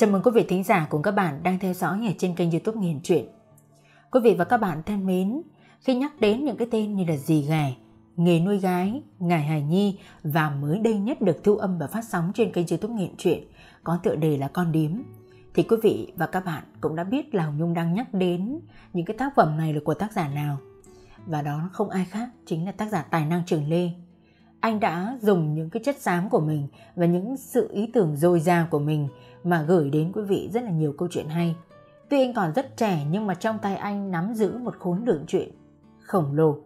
Chào mừng quý vị thính giả cùng các bạn đang theo dõi ở trên kênh youtube Nghiền Truyện. Quý vị và các bạn thân mến, khi nhắc đến những cái tên như là dì ghẻ, nghề nuôi gái, ngài hài nhi và mới đây nhất được thu âm và phát sóng trên kênh youtube Nghiền Truyện có tựa đề là Con Điếm, thì quý vị và các bạn cũng đã biết là Hồng Nhung đang nhắc đến những cái tác phẩm này là của tác giả nào. Và đó không ai khác chính là tác giả tài năng Trường Lê anh đã dùng những cái chất xám của mình và những sự ý tưởng dồi dào của mình mà gửi đến quý vị rất là nhiều câu chuyện hay. Tuy anh còn rất trẻ nhưng mà trong tay anh nắm giữ một khối lượng chuyện khổng lồ.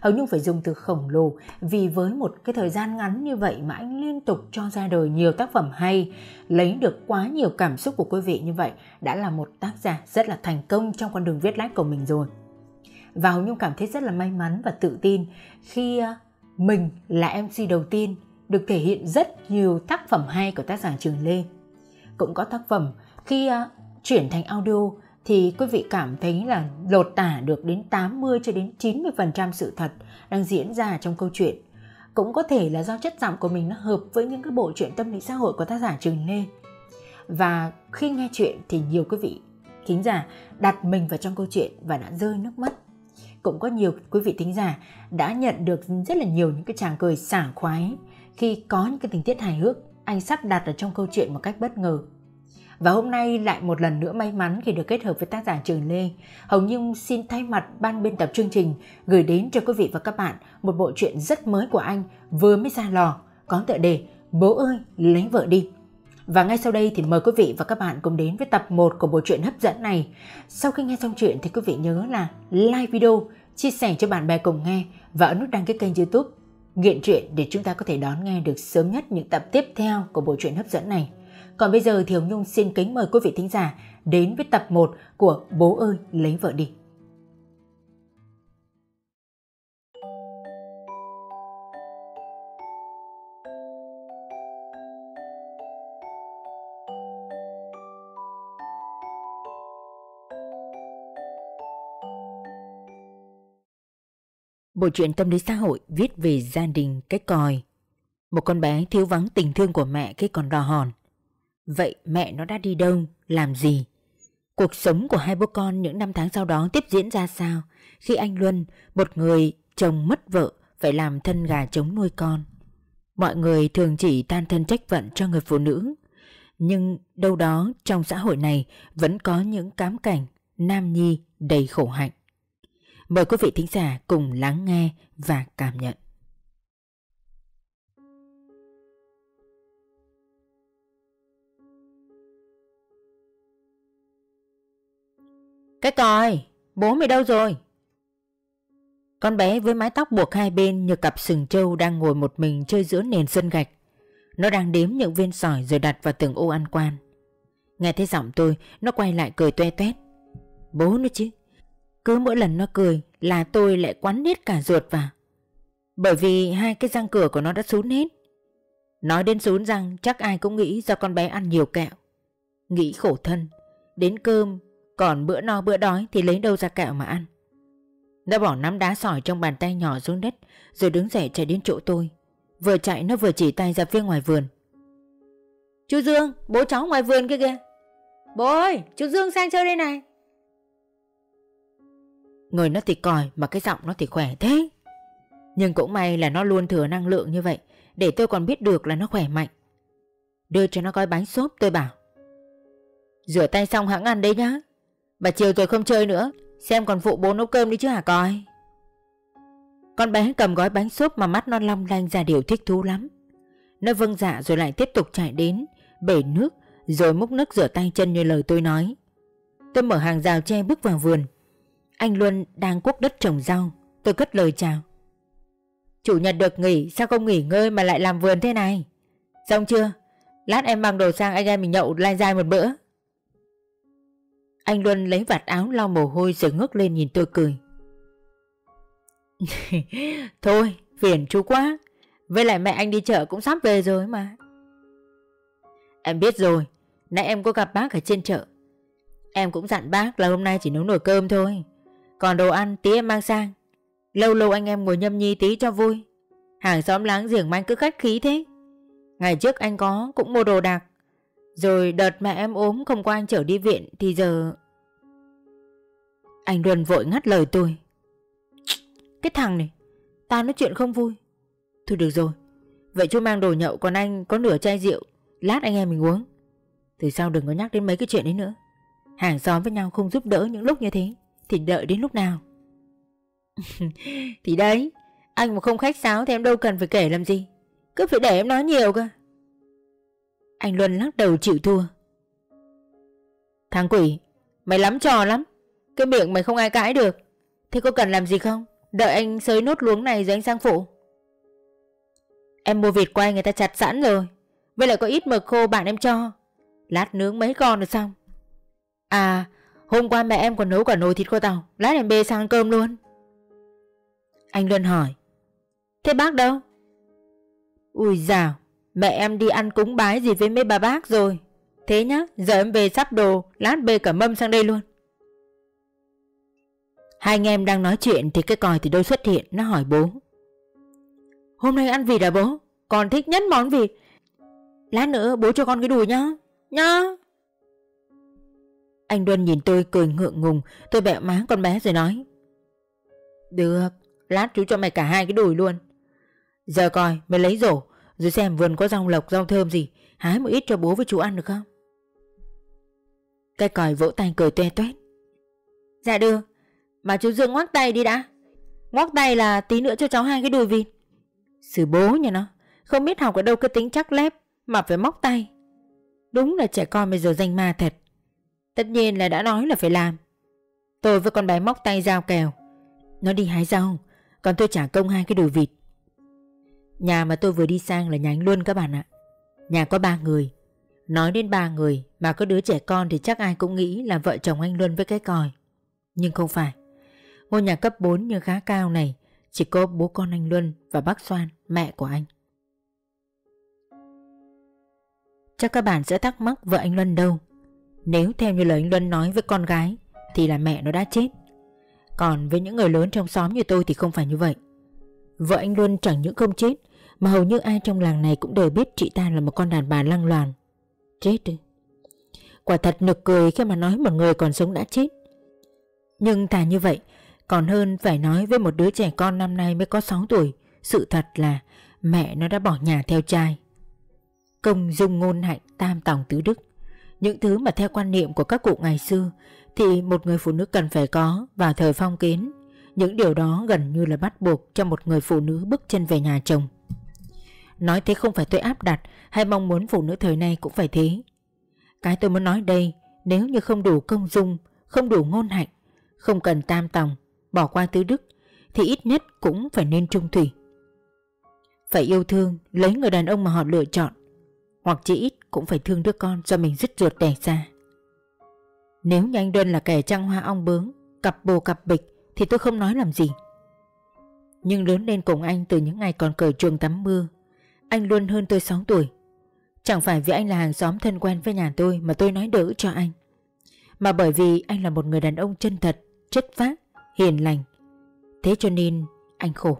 Hầu Nhung phải dùng từ khổng lồ vì với một cái thời gian ngắn như vậy mà anh liên tục cho ra đời nhiều tác phẩm hay, lấy được quá nhiều cảm xúc của quý vị như vậy đã là một tác giả rất là thành công trong con đường viết lách của mình rồi. Và Hồng Nhung cảm thấy rất là may mắn và tự tin khi à, mình là MC đầu tiên được thể hiện rất nhiều tác phẩm hay của tác giả Trường Lê. Cũng có tác phẩm khi ờ, chuyển thành audio thì quý vị cảm thấy là lột tả được đến 80 cho đến 90% sự thật đang diễn ra trong câu chuyện. Cũng có thể là do chất giọng của mình nó hợp với những cái bộ truyện tâm lý xã hội của tác giả Trường Lê. Và khi nghe chuyện thì nhiều quý vị thính giả đặt mình vào trong câu chuyện và đã rơi nước mắt cũng có nhiều quý vị thính giả đã nhận được rất là nhiều những cái tràng cười sảng khoái khi có những cái tình tiết hài hước anh sắp đặt ở trong câu chuyện một cách bất ngờ. Và hôm nay lại một lần nữa may mắn khi được kết hợp với tác giả Trường Lê. Hồng Nhung xin thay mặt ban biên tập chương trình gửi đến cho quý vị và các bạn một bộ truyện rất mới của anh vừa mới ra lò có tựa đề Bố ơi lấy vợ đi. Và ngay sau đây thì mời quý vị và các bạn cùng đến với tập 1 của bộ truyện hấp dẫn này. Sau khi nghe xong chuyện thì quý vị nhớ là like video, chia sẻ cho bạn bè cùng nghe và ấn nút đăng ký kênh youtube Nghiện truyện để chúng ta có thể đón nghe được sớm nhất những tập tiếp theo của bộ truyện hấp dẫn này. Còn bây giờ Thiều Nhung xin kính mời quý vị thính giả đến với tập 1 của Bố ơi, lấy vợ đi. Bộ truyện tâm lý xã hội viết về gia đình cái còi. Một con bé thiếu vắng tình thương của mẹ khi còn đò hòn. Vậy mẹ nó đã đi đâu, làm gì? Cuộc sống của hai bố con những năm tháng sau đó tiếp diễn ra sao khi anh Luân, một người chồng mất vợ, phải làm thân gà trống nuôi con. Mọi người thường chỉ than thân trách vận cho người phụ nữ. Nhưng đâu đó trong xã hội này vẫn có những cám cảnh nam nhi đầy khổ hạnh. Mời quý vị thính giả cùng lắng nghe và cảm nhận. Cái còi, bố mày đâu rồi? Con bé với mái tóc buộc hai bên như cặp sừng trâu đang ngồi một mình chơi giữa nền sân gạch. Nó đang đếm những viên sỏi rồi đặt vào từng ô ăn quan. Nghe thấy giọng tôi, nó quay lại cười toe toét. Bố nó chứ, cứ mỗi lần nó cười là tôi lại quắn hết cả ruột vào. Bởi vì hai cái răng cửa của nó đã sún hết. Nói đến sún răng chắc ai cũng nghĩ do con bé ăn nhiều kẹo. Nghĩ khổ thân. Đến cơm, còn bữa no bữa đói thì lấy đâu ra kẹo mà ăn. Nó bỏ nắm đá sỏi trong bàn tay nhỏ xuống đất rồi đứng dậy chạy đến chỗ tôi. Vừa chạy nó vừa chỉ tay ra phía ngoài vườn. Chú Dương, bố cháu ngoài vườn kia kìa. Bố ơi, chú Dương sang chơi đây này. Người nó thì còi mà cái giọng nó thì khỏe thế. Nhưng cũng may là nó luôn thừa năng lượng như vậy, Để tôi còn biết được là nó khỏe mạnh. Đưa cho nó gói bánh xốp, tôi bảo. Rửa tay xong hãng ăn đấy nhá. Bà chiều rồi không chơi nữa, Xem còn phụ bố nấu cơm đi chứ hả coi Con bé cầm gói bánh xốp mà mắt nó long lanh ra điều thích thú lắm. Nó vâng dạ rồi lại tiếp tục chạy đến, Bể nước, Rồi múc nước rửa tay chân như lời tôi nói. Tôi mở hàng rào tre bước vào vườn anh Luân đang cuốc đất trồng rau. Tôi cất lời chào. Chủ nhật được nghỉ, sao không nghỉ ngơi mà lại làm vườn thế này? Xong chưa? Lát em mang đồ sang anh em mình nhậu lai dai một bữa. Anh Luân lấy vạt áo lau mồ hôi rồi ngước lên nhìn tôi cười. Thôi, phiền chú quá. Với lại mẹ anh đi chợ cũng sắp về rồi mà. Em biết rồi. Nãy em có gặp bác ở trên chợ. Em cũng dặn bác là hôm nay chỉ nấu nồi cơm thôi còn đồ ăn tí em mang sang Lâu lâu anh em ngồi nhâm nhi tí cho vui Hàng xóm láng giềng mang cứ khách khí thế Ngày trước anh có cũng mua đồ đạc Rồi đợt mẹ em ốm không qua anh chở đi viện thì giờ... Anh Luân vội ngắt lời tôi. Cái thằng này, ta nói chuyện không vui. Thôi được rồi, vậy chú mang đồ nhậu còn anh có nửa chai rượu, lát anh em mình uống. Từ sau đừng có nhắc đến mấy cái chuyện đấy nữa. Hàng xóm với nhau không giúp đỡ những lúc như thế, thì đợi đến lúc nào? thì đấy, anh mà không khách sáo thì em đâu cần phải kể làm gì. Cứ phải để em nói nhiều cơ. Anh Luân lắc đầu chịu thua. Thằng quỷ, mày lắm trò lắm. Cái miệng mày không ai cãi được. Thế có cần làm gì không? Đợi anh sới nốt luống này rồi anh sang phụ. Em mua vịt quay người ta chặt sẵn rồi. Với lại có ít mực khô bạn em cho. Lát nướng mấy con được xong. À, hôm qua mẹ em còn nấu cả nồi thịt kho tàu. Lát em bê sang cơm luôn. Anh Luân hỏi. Thế bác đâu? Ui dào, mẹ em đi ăn cúng bái gì với mấy bà bác rồi. Thế nhá, giờ em về sắp đồ, lát bê cả mâm sang đây luôn. Hai anh em đang nói chuyện thì cái còi từ đâu xuất hiện, nó hỏi bố. Hôm nay ăn vịt à bố? Con thích nhất món vịt. Lát nữa bố cho con cái đùi nhá. Nhá. Anh Luân nhìn tôi cười ngượng ngùng, tôi bẹo má con bé rồi nói. Được, lát chú cho mày cả hai cái đùi luôn. Giờ coi, mày lấy rổ, rồi xem vườn có rau lộc, rau thơm gì, hái một ít cho bố với chú ăn được không? Cái còi vỗ tay cười toe toét. Dạ được, mà chú Dương ngoắc tay đi đã. Ngoắc tay là tí nữa cho cháu hai cái đùi vịt. Sư bố nhà nó, không biết học ở đâu cái tính chắc lép mà phải móc tay. Đúng là trẻ con bây giờ danh ma thật. Tất nhiên là đã nói là phải làm. Tôi với con bé móc tay giao kèo. Nó đi hái rau, còn tôi trả công hai cái đùi vịt. Nhà mà tôi vừa đi sang là nhà anh Luân các bạn ạ. Nhà có ba người. Nói đến ba người mà có đứa trẻ con thì chắc ai cũng nghĩ là vợ chồng anh Luân với cái còi. Nhưng không phải. Ngôi nhà cấp 4 nhưng khá cao này chỉ có bố con anh Luân và bác Soan, mẹ của anh. Chắc các bạn sẽ thắc mắc vợ anh Luân đâu. Nếu theo như lời anh Luân nói với con gái, thì là mẹ nó đã chết. Còn với những người lớn trong xóm như tôi thì không phải như vậy. Vợ anh Luân chẳng những không chết, mà hầu như ai trong làng này cũng đều biết chị ta là một con đàn bà lăng loàn. Chết đi. Quả thật nực cười khi mà nói một người còn sống đã chết. Nhưng thà như vậy, còn hơn phải nói với một đứa trẻ con năm nay mới có 6 tuổi, Sự thật là mẹ nó đã bỏ nhà theo trai Công dung ngôn hạnh tam tòng tứ đức những thứ mà theo quan niệm của các cụ ngày xưa Thì một người phụ nữ cần phải có vào thời phong kiến. Những điều đó gần như là bắt buộc cho một người phụ nữ bước chân về nhà chồng. Nói thế không phải tôi áp đặt hay mong muốn phụ nữ thời nay cũng phải thế. Cái tôi muốn nói đây Nếu như không đủ công dung Không đủ ngôn hạnh Không cần tam tòng bỏ qua tứ đức thì ít nhất cũng phải nên trung thủy. Phải yêu thương, lấy người đàn ông mà họ lựa chọn, hoặc chỉ ít cũng phải thương đứa con do mình dứt ruột đẻ ra. Nếu như anh đơn là kẻ trăng hoa ong bướm, cặp bồ cặp bịch thì tôi không nói làm gì. Nhưng lớn lên cùng anh từ những ngày còn cởi chuồng tắm mưa, anh luôn hơn tôi 6 tuổi. Chẳng phải vì anh là hàng xóm thân quen với nhà tôi mà tôi nói đỡ cho anh. Mà bởi vì anh là một người đàn ông chân thật, chất phác hiền lành. Thế cho nên anh khổ.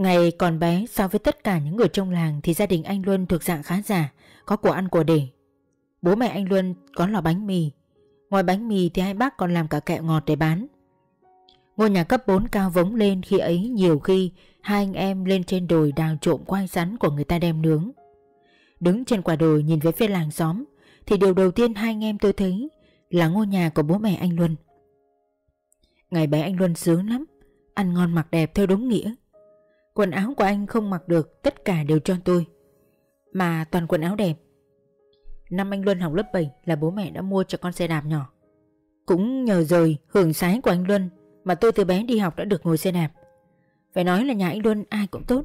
Ngày còn bé so với tất cả những người trong làng thì gia đình anh Luân thuộc dạng khá giả, có của ăn của để. Bố mẹ anh Luân có lò bánh mì. Ngoài bánh mì thì hai bác còn làm cả kẹo ngọt để bán. Ngôi nhà cấp 4 cao vống lên khi ấy nhiều khi hai anh em lên trên đồi đào trộm quai rắn của người ta đem nướng. Đứng trên quả đồi nhìn về phía làng xóm thì điều đầu tiên hai anh em tôi thấy là ngôi nhà của bố mẹ anh Luân. Ngày bé anh Luân sướng lắm Ăn ngon mặc đẹp theo đúng nghĩa Quần áo của anh không mặc được, Tất cả đều cho tôi. Mà toàn quần áo đẹp. Năm anh Luân học lớp 7 là bố mẹ đã mua cho con xe đạp nhỏ. Cũng nhờ rời hưởng sái của anh Luân Mà tôi từ bé đi học đã được ngồi xe đạp. Phải nói là nhà anh Luân ai cũng tốt.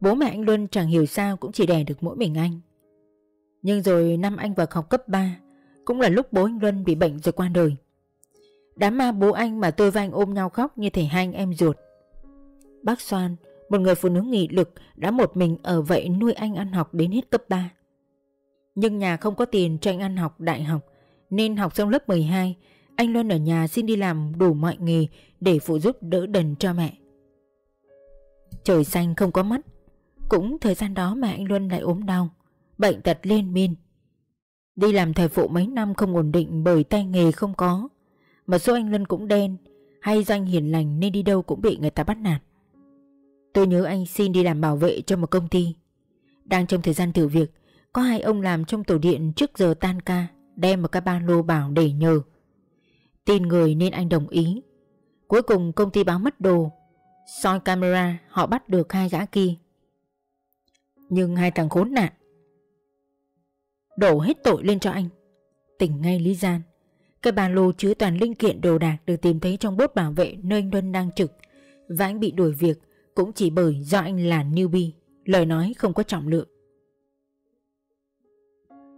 Bố mẹ anh Luân chẳng hiểu sao cũng chỉ đẻ được mỗi mình anh. Nhưng rồi năm anh vào học cấp 3 Cũng là lúc bố anh Luân bị bệnh rồi qua đời. Đám ma bố anh mà tôi và anh ôm nhau khóc như thể hai anh em ruột. Bác Soan một người phụ nữ nghị lực Đã một mình ở vậy nuôi anh ăn học đến hết cấp 3 Nhưng nhà không có tiền cho anh ăn học đại học Nên học xong lớp 12 Anh Luân ở nhà xin đi làm đủ mọi nghề Để phụ giúp đỡ đần cho mẹ Trời xanh không có mắt Cũng thời gian đó mẹ anh Luân lại ốm đau bệnh tật liên miên. Đi làm thời phụ mấy năm không ổn định bởi tay nghề không có. Mà số anh Luân cũng đen, hay danh hiền lành nên đi đâu cũng bị người ta bắt nạt. Tôi nhớ anh xin đi làm bảo vệ cho một công ty. Đang trong thời gian thử việc, có hai ông làm trong tổ điện trước giờ tan ca, đem một cái ba lô bảo để nhờ. Tin người nên anh đồng ý. Cuối cùng công ty báo mất đồ, soi camera họ bắt được hai gã kia. Nhưng hai thằng khốn nạn Đổ hết tội lên cho anh Tỉnh ngay Lý Gian Cái ba lô chứa toàn linh kiện đồ đạc Được tìm thấy trong bốt bảo vệ nơi anh Luân đang trực Và anh bị đuổi việc cũng chỉ bởi do anh là newbie Lời nói không có trọng lượng.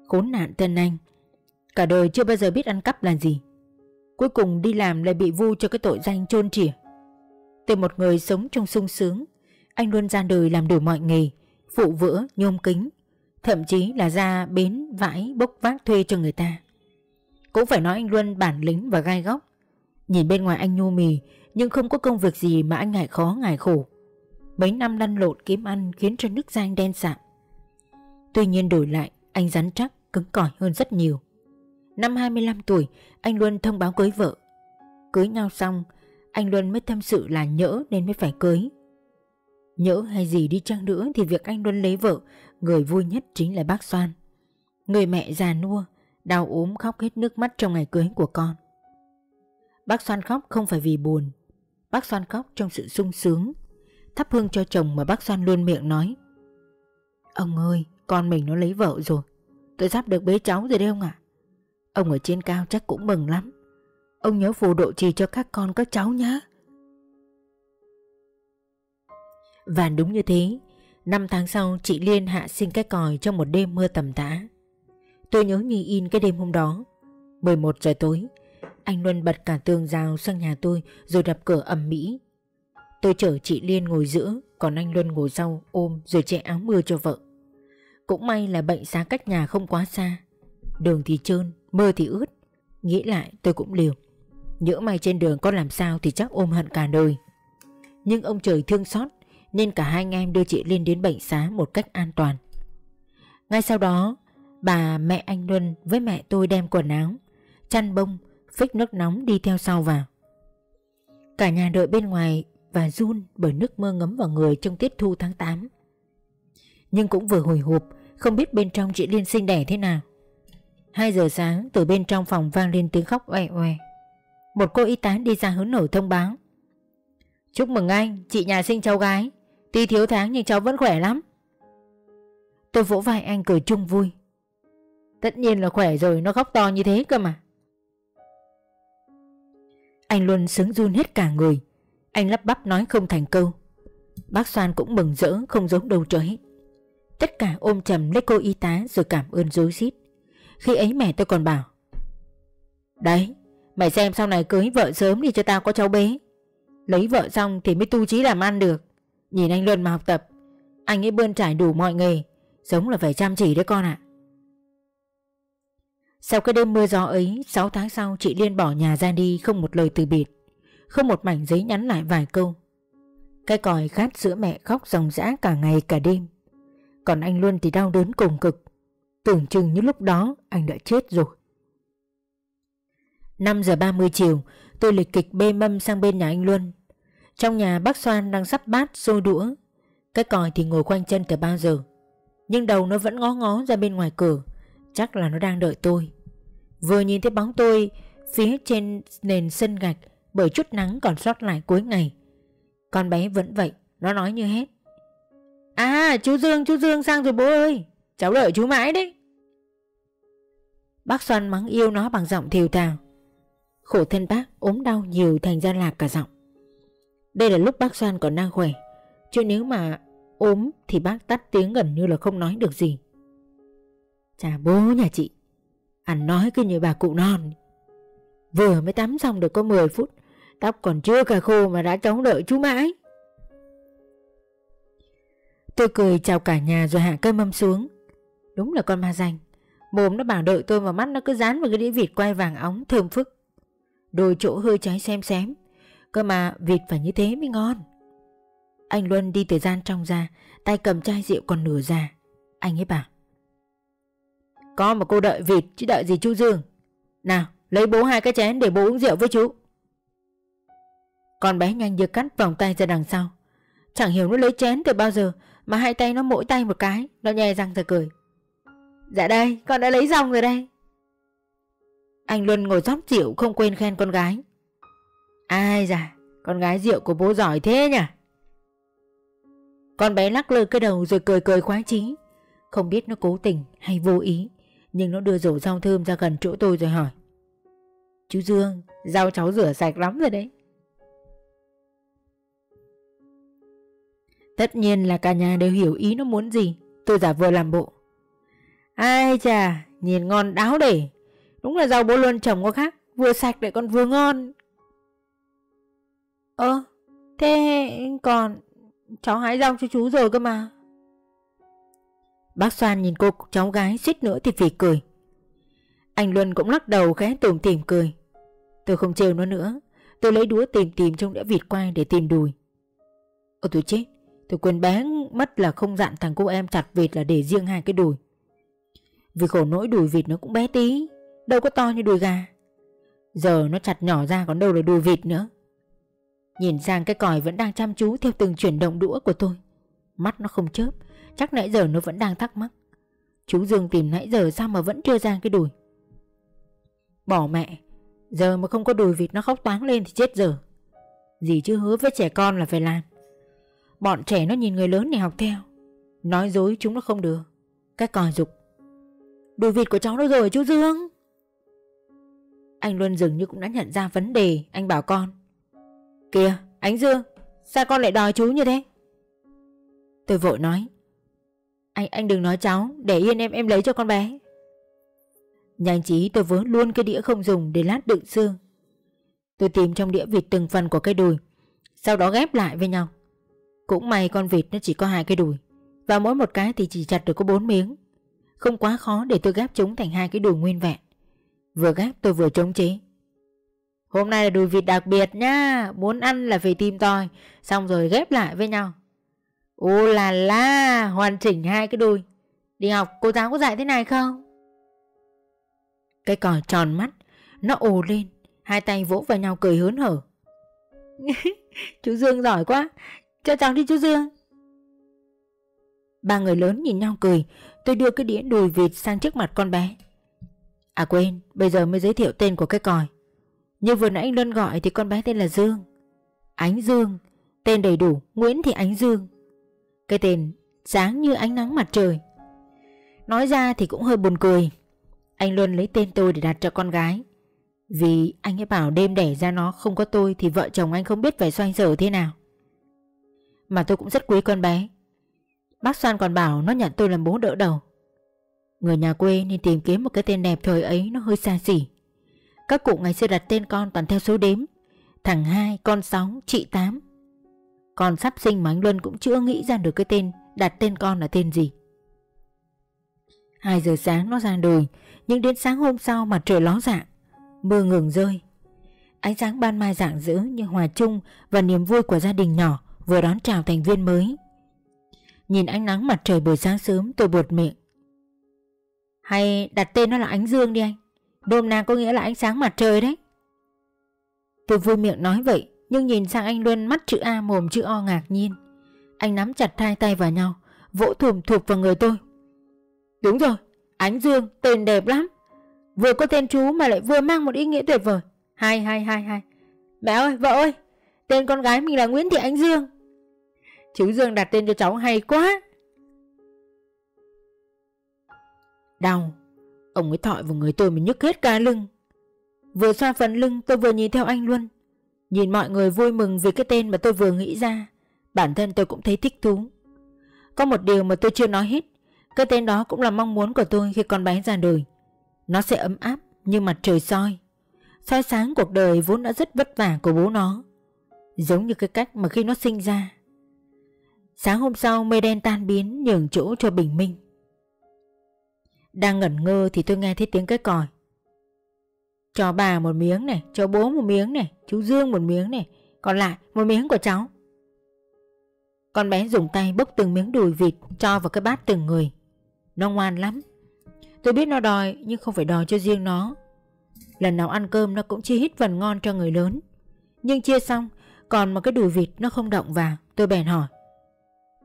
Khốn nạn tên anh Cả đời chưa bao giờ biết ăn cắp là gì. Cuối cùng đi làm lại bị vu cho cái tội danh chôn chỉa. Từ một người sống trong sung sướng Anh luôn ra đời làm đủ mọi nghề Phụ vữa, nhôm kính Thậm chí là ra bến vãi bốc vác thuê cho người ta. Cũng phải nói anh Luân bản lĩnh và gai góc. Nhìn bên ngoài anh nhu mì Nhưng không có công việc gì mà anh ngại khó ngại khổ. Mấy năm lăn lộn kiếm ăn khiến cho nước giang đen sạm Tuy nhiên đổi lại anh rắn chắc cứng cỏi hơn rất nhiều Năm 25 tuổi anh Luân thông báo cưới vợ Cưới nhau xong anh Luân mới tâm sự là nhỡ nên mới phải cưới Nhỡ hay gì đi chăng nữa thì việc anh Luân lấy vợ, người vui nhất chính là bác Soan. Người mẹ già nua, đau ốm khóc hết nước mắt trong ngày cưới của con. Bác Soan khóc không phải vì buồn, bác Soan khóc trong sự sung sướng. Thắp hương cho chồng mà bác Soan luôn miệng nói. Ông ơi, con mình nó lấy vợ rồi, tôi sắp được bế cháu rồi đấy ông ạ. Ông ở trên cao chắc cũng mừng lắm. Ông nhớ phù độ trì cho các con các cháu nhé. Và đúng như thế, năm tháng sau chị Liên hạ sinh cái còi trong một đêm mưa tầm tã. Tôi nhớ như in cái đêm hôm đó. 11 giờ tối, anh Luân bật cả tường rào sang nhà tôi rồi đập cửa ầm mỹ. Tôi chở chị Liên ngồi giữa, còn anh Luân ngồi sau ôm rồi che áo mưa cho vợ. Cũng may là bệnh xá cách nhà không quá xa. Đường thì trơn, mưa thì ướt. Nghĩ lại tôi cũng liều. Nhỡ may trên đường có làm sao thì chắc ôm hận cả đời. Nhưng ông trời thương xót nên cả hai anh em đưa chị Liên đến bệnh xá một cách an toàn. Ngay sau đó, bà mẹ anh Luân với mẹ tôi đem quần áo, chăn bông, phích nước nóng đi theo sau vào. Cả nhà đợi bên ngoài và run bởi nước mưa ngấm vào người trong tiết thu tháng 8. Nhưng cũng vừa hồi hộp, không biết bên trong chị Liên sinh đẻ thế nào. 2 giờ sáng từ bên trong phòng vang lên tiếng khóc oe oe. Một cô y tá đi ra hướng nổi thông báo. Chúc mừng anh, chị nhà sinh cháu gái. Tuy thiếu tháng nhưng cháu vẫn khỏe lắm Tôi vỗ vai anh cười chung vui Tất nhiên là khỏe rồi Nó khóc to như thế cơ mà Anh luôn sướng run hết cả người anh lắp bắp nói không thành câu. Bác Soan cũng mừng rỡ, Không giống đâu cho hết Tất cả ôm chầm lấy cô y tá Rồi cảm ơn dối xít Khi ấy mẹ tôi còn bảo, Đấy, Mày xem sau này cưới vợ sớm đi cho tao có cháu bé. Lấy vợ xong thì mới tu trí làm ăn được. Nhìn anh Luân mà học tập, Anh ấy bươn trải đủ mọi nghề Sống là phải chăm chỉ đấy con ạ. Sau cái đêm mưa gió ấy 6 tháng sau chị Liên bỏ nhà ra đi Không một lời từ biệt. Không một mảnh giấy nhắn lại vài câu. Cái còi khát sữa mẹ khóc ròng rã cả ngày cả đêm. Còn anh Luân thì đau đớn cùng cực. Tưởng chừng như lúc đó anh đã chết rồi. 5 giờ 30 chiều, Tôi lịch kịch bê mâm sang bên nhà anh Luân. Trong nhà bác Soan đang sắp bát xôi đũa. Cái còi thì ngồi quanh chân từ bao giờ. Nhưng đầu nó vẫn ngó ngó ra bên ngoài cửa. Chắc là nó đang đợi tôi. Vừa nhìn thấy bóng tôi, Phía trên nền sân gạch bởi chút nắng còn sót lại cuối ngày. Con bé vẫn vậy, Nó nói như hết. À chú Dương chú Dương sang rồi bố ơi. Cháu đợi chú mãi đấy. Bác xoan mắng yêu nó bằng giọng thiều thào. Khổ thân bác ốm đau nhiều thành ra lạc cả giọng. Đây là lúc bác xoan còn đang khỏe, Chứ nếu mà ốm thì bác tắt tiếng gần như là không nói được gì. Chà, bố nhà chị, Ăn nói cứ như bà cụ non. Vừa mới tắm xong được có 10 phút Tóc còn chưa cả khô mà đã chống đợi chú mãi. Tôi cười chào cả nhà rồi hạ cây mâm xuống. Đúng là con ma danh. Mồm nó bảo đợi tôi mà mắt nó cứ dán vào cái đĩa vịt quay vàng óng, thơm phức. Đôi chỗ hơi cháy xem xém. Cơ mà vịt phải như thế mới ngon. Anh Luân đi từ gian trong ra, Tay cầm chai rượu còn nửa già. Anh ấy bảo, Có mà cô đợi vịt, chứ đợi gì chú Dương? Nào, lấy bố hai cái chén để bố uống rượu với chú. Con bé nhanh như cắt vòng tay ra đằng sau. Chẳng hiểu nó lấy chén từ bao giờ, Mà hai tay nó mỗi tay một cái, Nó nhè răng rồi cười. Dạ đây, con đã lấy xong rồi đây. Anh Luân ngồi rót rượu không quên khen con gái. Ai dạ Con gái rượu của bố giỏi thế nhỉ? Con bé lắc lư cái đầu rồi cười cười khoái chí. Không biết nó cố tình hay vô ý, Nhưng nó đưa rổ rau thơm ra gần chỗ tôi rồi hỏi. Chú Dương, Rau cháu rửa sạch lắm rồi đấy. Tất nhiên là cả nhà đều hiểu ý nó muốn gì. Tôi giả vừa làm bộ. Ai chà, Nhìn ngon đáo để. Đúng là rau bố luôn trồng có khác. Vừa sạch lại còn vừa ngon. Ơ, Thế còn Cháu hái rau cho chú rồi cơ mà. Bác Soan nhìn cô cháu gái suýt nữa thì phỉ cười. Anh Luân cũng lắc đầu khẽ tủm tỉm cười. Tôi không trêu nó nữa. Tôi lấy đũa tìm tìm trong đĩa vịt quay để tìm đùi. Ôi, tôi chết. Tôi quên bán mất là không dặn thằng cô em chặt vịt là để riêng hai cái đùi. Vì khổ nỗi đùi vịt nó cũng bé tí, Đâu có to như đùi gà. Giờ nó chặt nhỏ ra còn đâu là đùi vịt nữa. Nhìn sang cái còi vẫn đang chăm chú theo từng chuyển động đũa của tôi. Mắt nó không chớp, Chắc nãy giờ nó vẫn đang thắc mắc. Chú Dương tìm nãy giờ sao mà vẫn chưa ra cái đùi? Bỏ mẹ, Giờ mà không có đùi vịt nó khóc toáng lên thì chết giờ. Gì chứ hứa với trẻ con là phải làm. Bọn trẻ nó nhìn người lớn này học theo. Nói dối chúng nó không được. Cái còi dục. Đùi vịt của cháu đâu rồi chú Dương. Anh Luân dường như cũng đã nhận ra vấn đề. Anh bảo con. Kìa, ánh Dương, Sao con lại đòi chú như thế? Tôi vội nói. Anh anh đừng nói cháu, Để yên em em lấy cho con bé. Nhanh trí tôi vớ luôn cái đĩa không dùng Để lát đựng xương. Tôi tìm trong đĩa vịt từng phần của cái đùi, Sau đó ghép lại với nhau. Cũng may con vịt nó chỉ có hai cái đùi. Và mỗi một cái thì chỉ chặt được có bốn miếng. Không quá khó để tôi ghép chúng thành hai cái đùi nguyên vẹn. Vừa ghép tôi vừa chống chế. Hôm nay là đùi vịt đặc biệt nha Muốn ăn là phải tìm tòi. Xong rồi ghép lại với nhau. Ô là la, Hoàn chỉnh hai cái đùi. Đi học, cô giáo có dạy thế này không? Cái còi tròn mắt, Nó ồ lên. Hai tay vỗ vào nhau cười hớn hở. Chú Dương giỏi quá. Cho chàng đi chú Dương. Ba người lớn nhìn nhau cười. Tôi đưa cái đĩa đùi vịt sang trước mặt con bé. À quên, Bây giờ mới giới thiệu tên của cái còi. Như vừa nãy anh Luân gọi thì con bé tên là Dương. Ánh Dương. Tên đầy đủ, Nguyễn Thị Ánh Dương. Cái tên sáng như ánh nắng mặt trời. Nói ra thì cũng hơi buồn cười. Anh Luân lấy tên tôi để đặt cho con gái. Vì anh ấy bảo đêm đẻ ra nó không có tôi Thì vợ chồng anh không biết phải xoay sở thế nào. Mà tôi cũng rất quý con bé. Bác Soan còn bảo nó nhận tôi làm bố đỡ đầu. Người nhà quê nên tìm kiếm một cái tên đẹp thời ấy nó hơi xa xỉ. Các cụ ngày xưa đặt tên con toàn theo số đếm. Thằng hai, con sáu, chị tám. Con sắp sinh mà anh Luân cũng chưa nghĩ ra được cái tên Đặt tên con là tên gì. 2 giờ sáng nó ra đồi Nhưng đến sáng hôm sau mặt trời ló dạng Mưa ngừng rơi. Ánh sáng ban mai dạng rỡ như hòa chung Và niềm vui của gia đình nhỏ. Vừa đón chào thành viên mới. Nhìn ánh nắng mặt trời buổi sáng sớm, tôi buột miệng. Hay đặt tên nó là ánh dương đi anh. Đôm na có nghĩa là ánh sáng mặt trời đấy. Tôi vui miệng nói vậy, Nhưng nhìn sang anh Luân mắt chữ A, mồm chữ O ngạc nhiên. Anh nắm chặt hai tay vào nhau, Vỗ thùm thụp vào người tôi. Đúng rồi, Ánh Dương, tên đẹp lắm. Vừa có tên chú mà lại vừa mang một ý nghĩa tuyệt vời. Hai hai hai hai Mẹ ơi, vợ ơi, Tên con gái mình là Nguyễn Thị Ánh Dương. Chú Dương đặt tên cho cháu hay quá. Đau, Ông ấy thọi vào người tôi mà nhức hết cả lưng. Vừa xoa phần lưng, tôi vừa nhìn theo anh luôn. Nhìn mọi người vui mừng vì cái tên mà tôi vừa nghĩ ra. Bản thân tôi cũng thấy thích thú. Có một điều mà tôi chưa nói hết. Cái tên đó cũng là mong muốn của tôi khi con bé ra đời. Nó sẽ ấm áp, như mặt trời soi. Soi sáng cuộc đời vốn đã rất vất vả của bố nó. Giống như cái cách mà khi nó sinh ra Sáng hôm sau mây đen tan biến nhường chỗ cho bình minh. Đang ngẩn ngơ thì tôi nghe thấy tiếng cái còi. Cho bà một miếng này, cho bố một miếng này, chú Dương một miếng này Còn lại một miếng của cháu. Con bé dùng tay bốc từng miếng đùi vịt cho vào cái bát từng người. Nó ngoan lắm. Tôi biết nó đòi nhưng không phải đòi cho riêng nó. Lần nào ăn cơm nó cũng chia hít phần ngon cho người lớn. Nhưng chia xong Còn một cái đùi vịt nó không động vào Tôi bèn hỏi.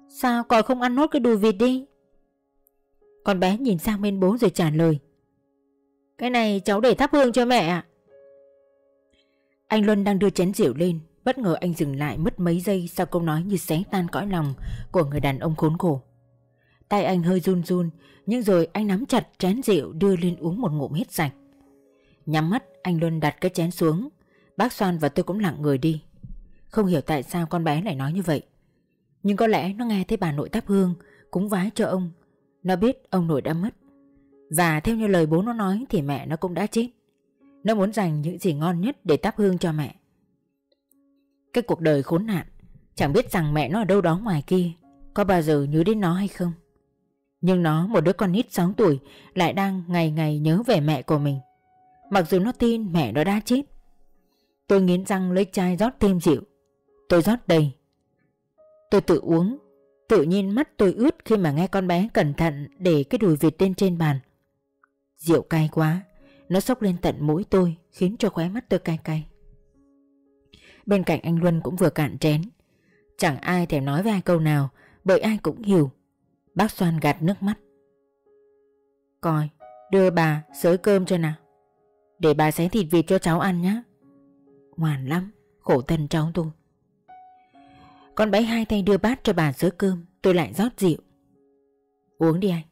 Sao còn không ăn nốt cái đùi vịt đi? Con bé nhìn sang bên bố rồi trả lời. Cái này cháu để thắp hương cho mẹ ạ. Anh Luân đang đưa chén rượu lên, Bất ngờ anh dừng lại mất mấy giây Sau câu nói như xé tan cõi lòng Của người đàn ông khốn khổ. Tay anh hơi run run, Nhưng rồi anh nắm chặt chén rượu đưa lên uống một ngụm hết sạch. Nhắm mắt, anh Luân đặt cái chén xuống. Bác Soan và tôi cũng lặng người đi. Không hiểu tại sao con bé lại nói như vậy. Nhưng có lẽ nó nghe thấy bà nội thắp hương, Cúng vái cho ông. Nó biết ông nội đã mất. Và theo như lời bố nó nói Thì mẹ nó cũng đã chết. Nó muốn dành những gì ngon nhất để thắp hương cho mẹ. Cái cuộc đời khốn nạn, Chẳng biết rằng mẹ nó ở đâu đó ngoài kia, Có bao giờ nhớ đến nó hay không? Nhưng nó, một đứa con nít 6 tuổi, Lại đang ngày ngày nhớ về mẹ của mình. Mặc dù nó tin mẹ nó đã chết, Tôi nghiến răng lấy chai rót thêm rượu. Tôi rót đầy Tôi tự uống. Tự nhiên mắt tôi ướt khi mà nghe con bé cẩn thận để cái đùi vịt lên trên bàn. Rượu cay quá. Nó sốc lên tận mũi tôi, Khiến cho khóe mắt tôi cay cay. Bên cạnh anh Luân cũng vừa cạn chén. Chẳng ai thèm nói với ai câu nào, Bởi ai cũng hiểu. Bác Soan gạt nước mắt. Coi, Đưa bà sới cơm cho nào. Để bà xé thịt vịt cho cháu ăn nhé Ngoan lắm, Khổ thân cháu tôi. Con bé hai tay đưa bát cho bà sới cơm, Tôi lại rót rượu. Uống đi anh.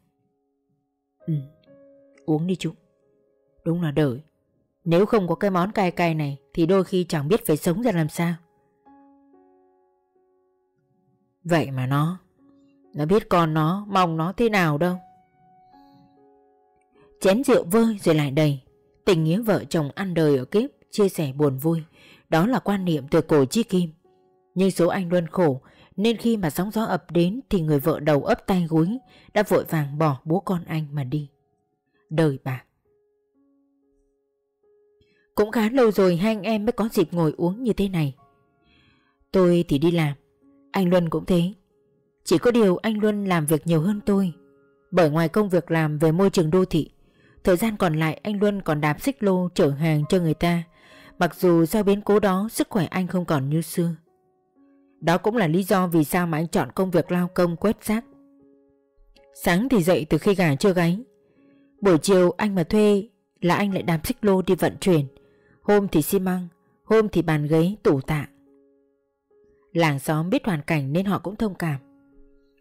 Ừ Uống đi chú. Đúng là đợi Nếu không có cái món cay cay này, Thì đôi khi chẳng biết phải sống ra làm sao. Vậy mà nó Nó biết con nó, Mong nó thế nào đâu. Chén rượu vơi rồi lại đầy. Tình nghĩa vợ chồng ăn đời ở kiếp, Chia sẻ buồn vui. Đó là quan niệm từ cổ chi kim. Nhưng số anh Luân khổ, Nên khi mà sóng gió ập đến Thì người vợ đầu ấp tay gối, Đã vội vàng bỏ bố con anh mà đi. Đời bà. Cũng khá lâu rồi hai anh em mới có dịp ngồi uống như thế này. Tôi thì đi làm, Anh Luân cũng thế. Chỉ có điều anh Luân làm việc nhiều hơn tôi. Bởi ngoài công việc làm về môi trường đô thị, Thời gian còn lại anh Luân còn đạp xích lô chở hàng cho người ta, Mặc dù do biến cố đó sức khỏe anh không còn như xưa. Đó cũng là lý do vì sao mà anh chọn công việc lao công quét rác. Sáng thì dậy từ khi gà chưa gáy. Buổi chiều anh mà thuê là anh lại đạp xích lô đi vận chuyển. Hôm thì xi măng, hôm thì bàn ghế, tủ tạ. Làng xóm biết hoàn cảnh nên họ cũng thông cảm.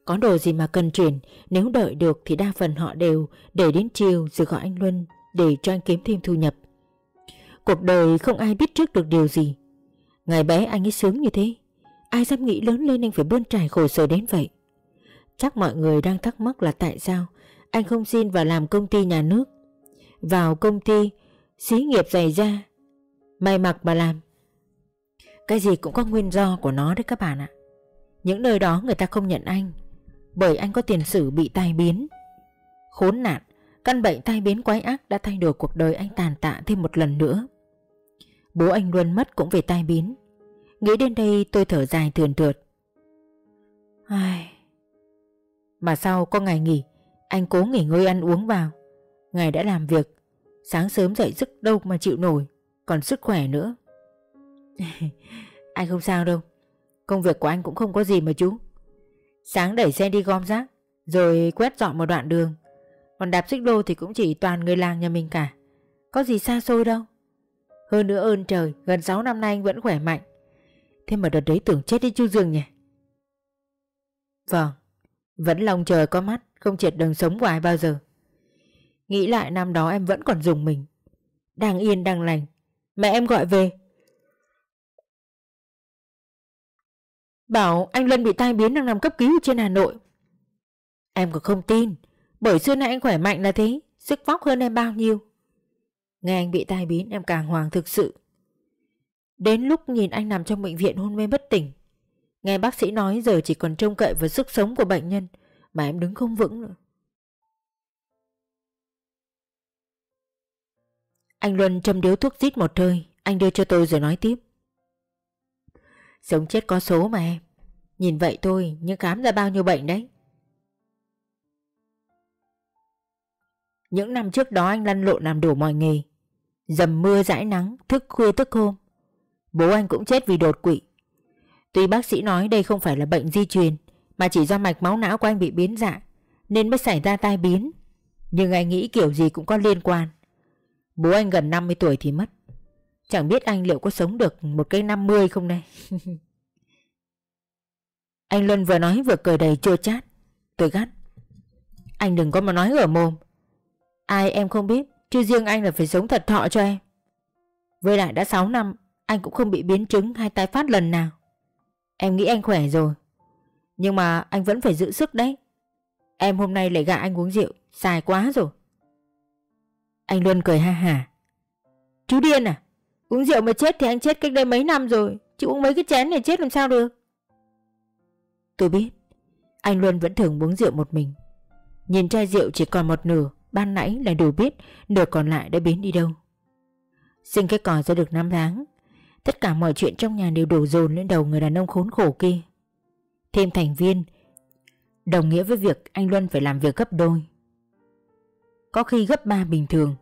Có đồ gì mà cần chuyển Nếu đợi được thì đa phần họ đều Để đến chiều rồi gọi anh Luân Để cho anh kiếm thêm thu nhập. Cuộc đời không ai biết trước được điều gì. Ngày bé anh ấy sướng như thế. Ai dám nghĩ lớn lên anh phải bươn trải khổ sở đến vậy Chắc mọi người đang thắc mắc là tại sao Anh không xin vào làm công ty nhà nước Vào công ty Xí nghiệp dày ra May mặc mà làm Cái gì cũng có nguyên do của nó đấy các bạn ạ Những nơi đó người ta không nhận anh bởi anh có tiền sử bị tai biến. Khốn nạn, căn bệnh tai biến quái ác đã thay đổi cuộc đời anh tàn tạ thêm một lần nữa. Bố anh luôn mất cũng về tai biến. Nghĩ đến đây tôi thở dài thườn thượt. Ai... Mà sau có ngày nghỉ, anh cố nghỉ ngơi ăn uống vào. Ngày đã làm việc, sáng sớm dậy sức đâu mà chịu nổi, còn sức khỏe nữa. anh không sao đâu, công việc của anh cũng không có gì mà chú. Sáng đẩy xe đi gom rác Rồi quét dọn một đoạn đường Còn đạp xích lô thì cũng chỉ toàn người làng nhà mình cả Có gì xa xôi đâu Hơn nữa ơn trời Gần 6 năm nay anh vẫn khỏe mạnh Thế mà đợt đấy tưởng chết đi chú Dương nhỉ? Vâng Vẫn lòng trời có mắt, Không triệt đường sống của ai bao giờ. Nghĩ lại năm đó em vẫn còn dùng mình. Đang yên, đang lành. Mẹ em gọi về. Bảo anh Lân bị tai biến đang nằm cấp cứu trên Hà Nội. Em còn không tin, Bởi xưa nay anh khỏe mạnh là thế, Sức vóc hơn em bao nhiêu. Nghe anh bị tai biến, em càng hoàng thực sự. Đến lúc nhìn anh nằm trong bệnh viện hôn mê bất tỉnh. Nghe bác sĩ nói giờ chỉ còn trông cậy vào sức sống của bệnh nhân, Mà em đứng không vững nữa. Anh Luân châm điếu thuốc rít một hơi, Anh đưa cho tôi rồi nói tiếp. Sống chết có số mà em. Nhìn vậy thôi, nhưng khám ra bao nhiêu bệnh đấy? Những năm trước đó anh lăn lộn làm đủ mọi nghề. Dầm mưa dãi nắng, Thức khuya thức hôm. Bố anh cũng chết vì đột quỵ. Tuy bác sĩ nói đây không phải là bệnh di truyền, Mà chỉ do mạch máu não của anh bị biến dạng, Nên mới xảy ra tai biến. Nhưng anh nghĩ kiểu gì cũng có liên quan. Bố anh gần 50 tuổi thì mất. Chẳng biết anh liệu có sống được một cái 50 không đây? Anh Luân vừa nói vừa cười đầy chua chát. Tôi gắt. Anh đừng có mà nói ở mồm. Ai em không biết, Chứ riêng anh là phải sống thật thọ cho em. Với lại đã 6 năm anh cũng không bị biến chứng hay tái phát lần nào. Em nghĩ anh khỏe rồi. Nhưng mà anh vẫn phải giữ sức đấy. Em hôm nay lại gạ anh uống rượu Xài quá rồi. Anh Luân cười ha hả. Chú điên à Uống rượu mà chết thì anh chết cách đây mấy năm rồi, Chứ uống mấy cái chén này chết làm sao được? Tôi biết, Anh Luân vẫn thường uống rượu một mình. Nhìn chai rượu chỉ còn một nửa, Ban nãy là đủ biết Nửa còn lại đã biến đi đâu. Sinh cái cò ra được 5 tháng Tất cả mọi chuyện trong nhà đều đổ dồn lên đầu người đàn ông khốn khổ kia. Thêm thành viên Đồng nghĩa với việc anh Luân phải làm việc gấp đôi. Có khi gấp ba bình thường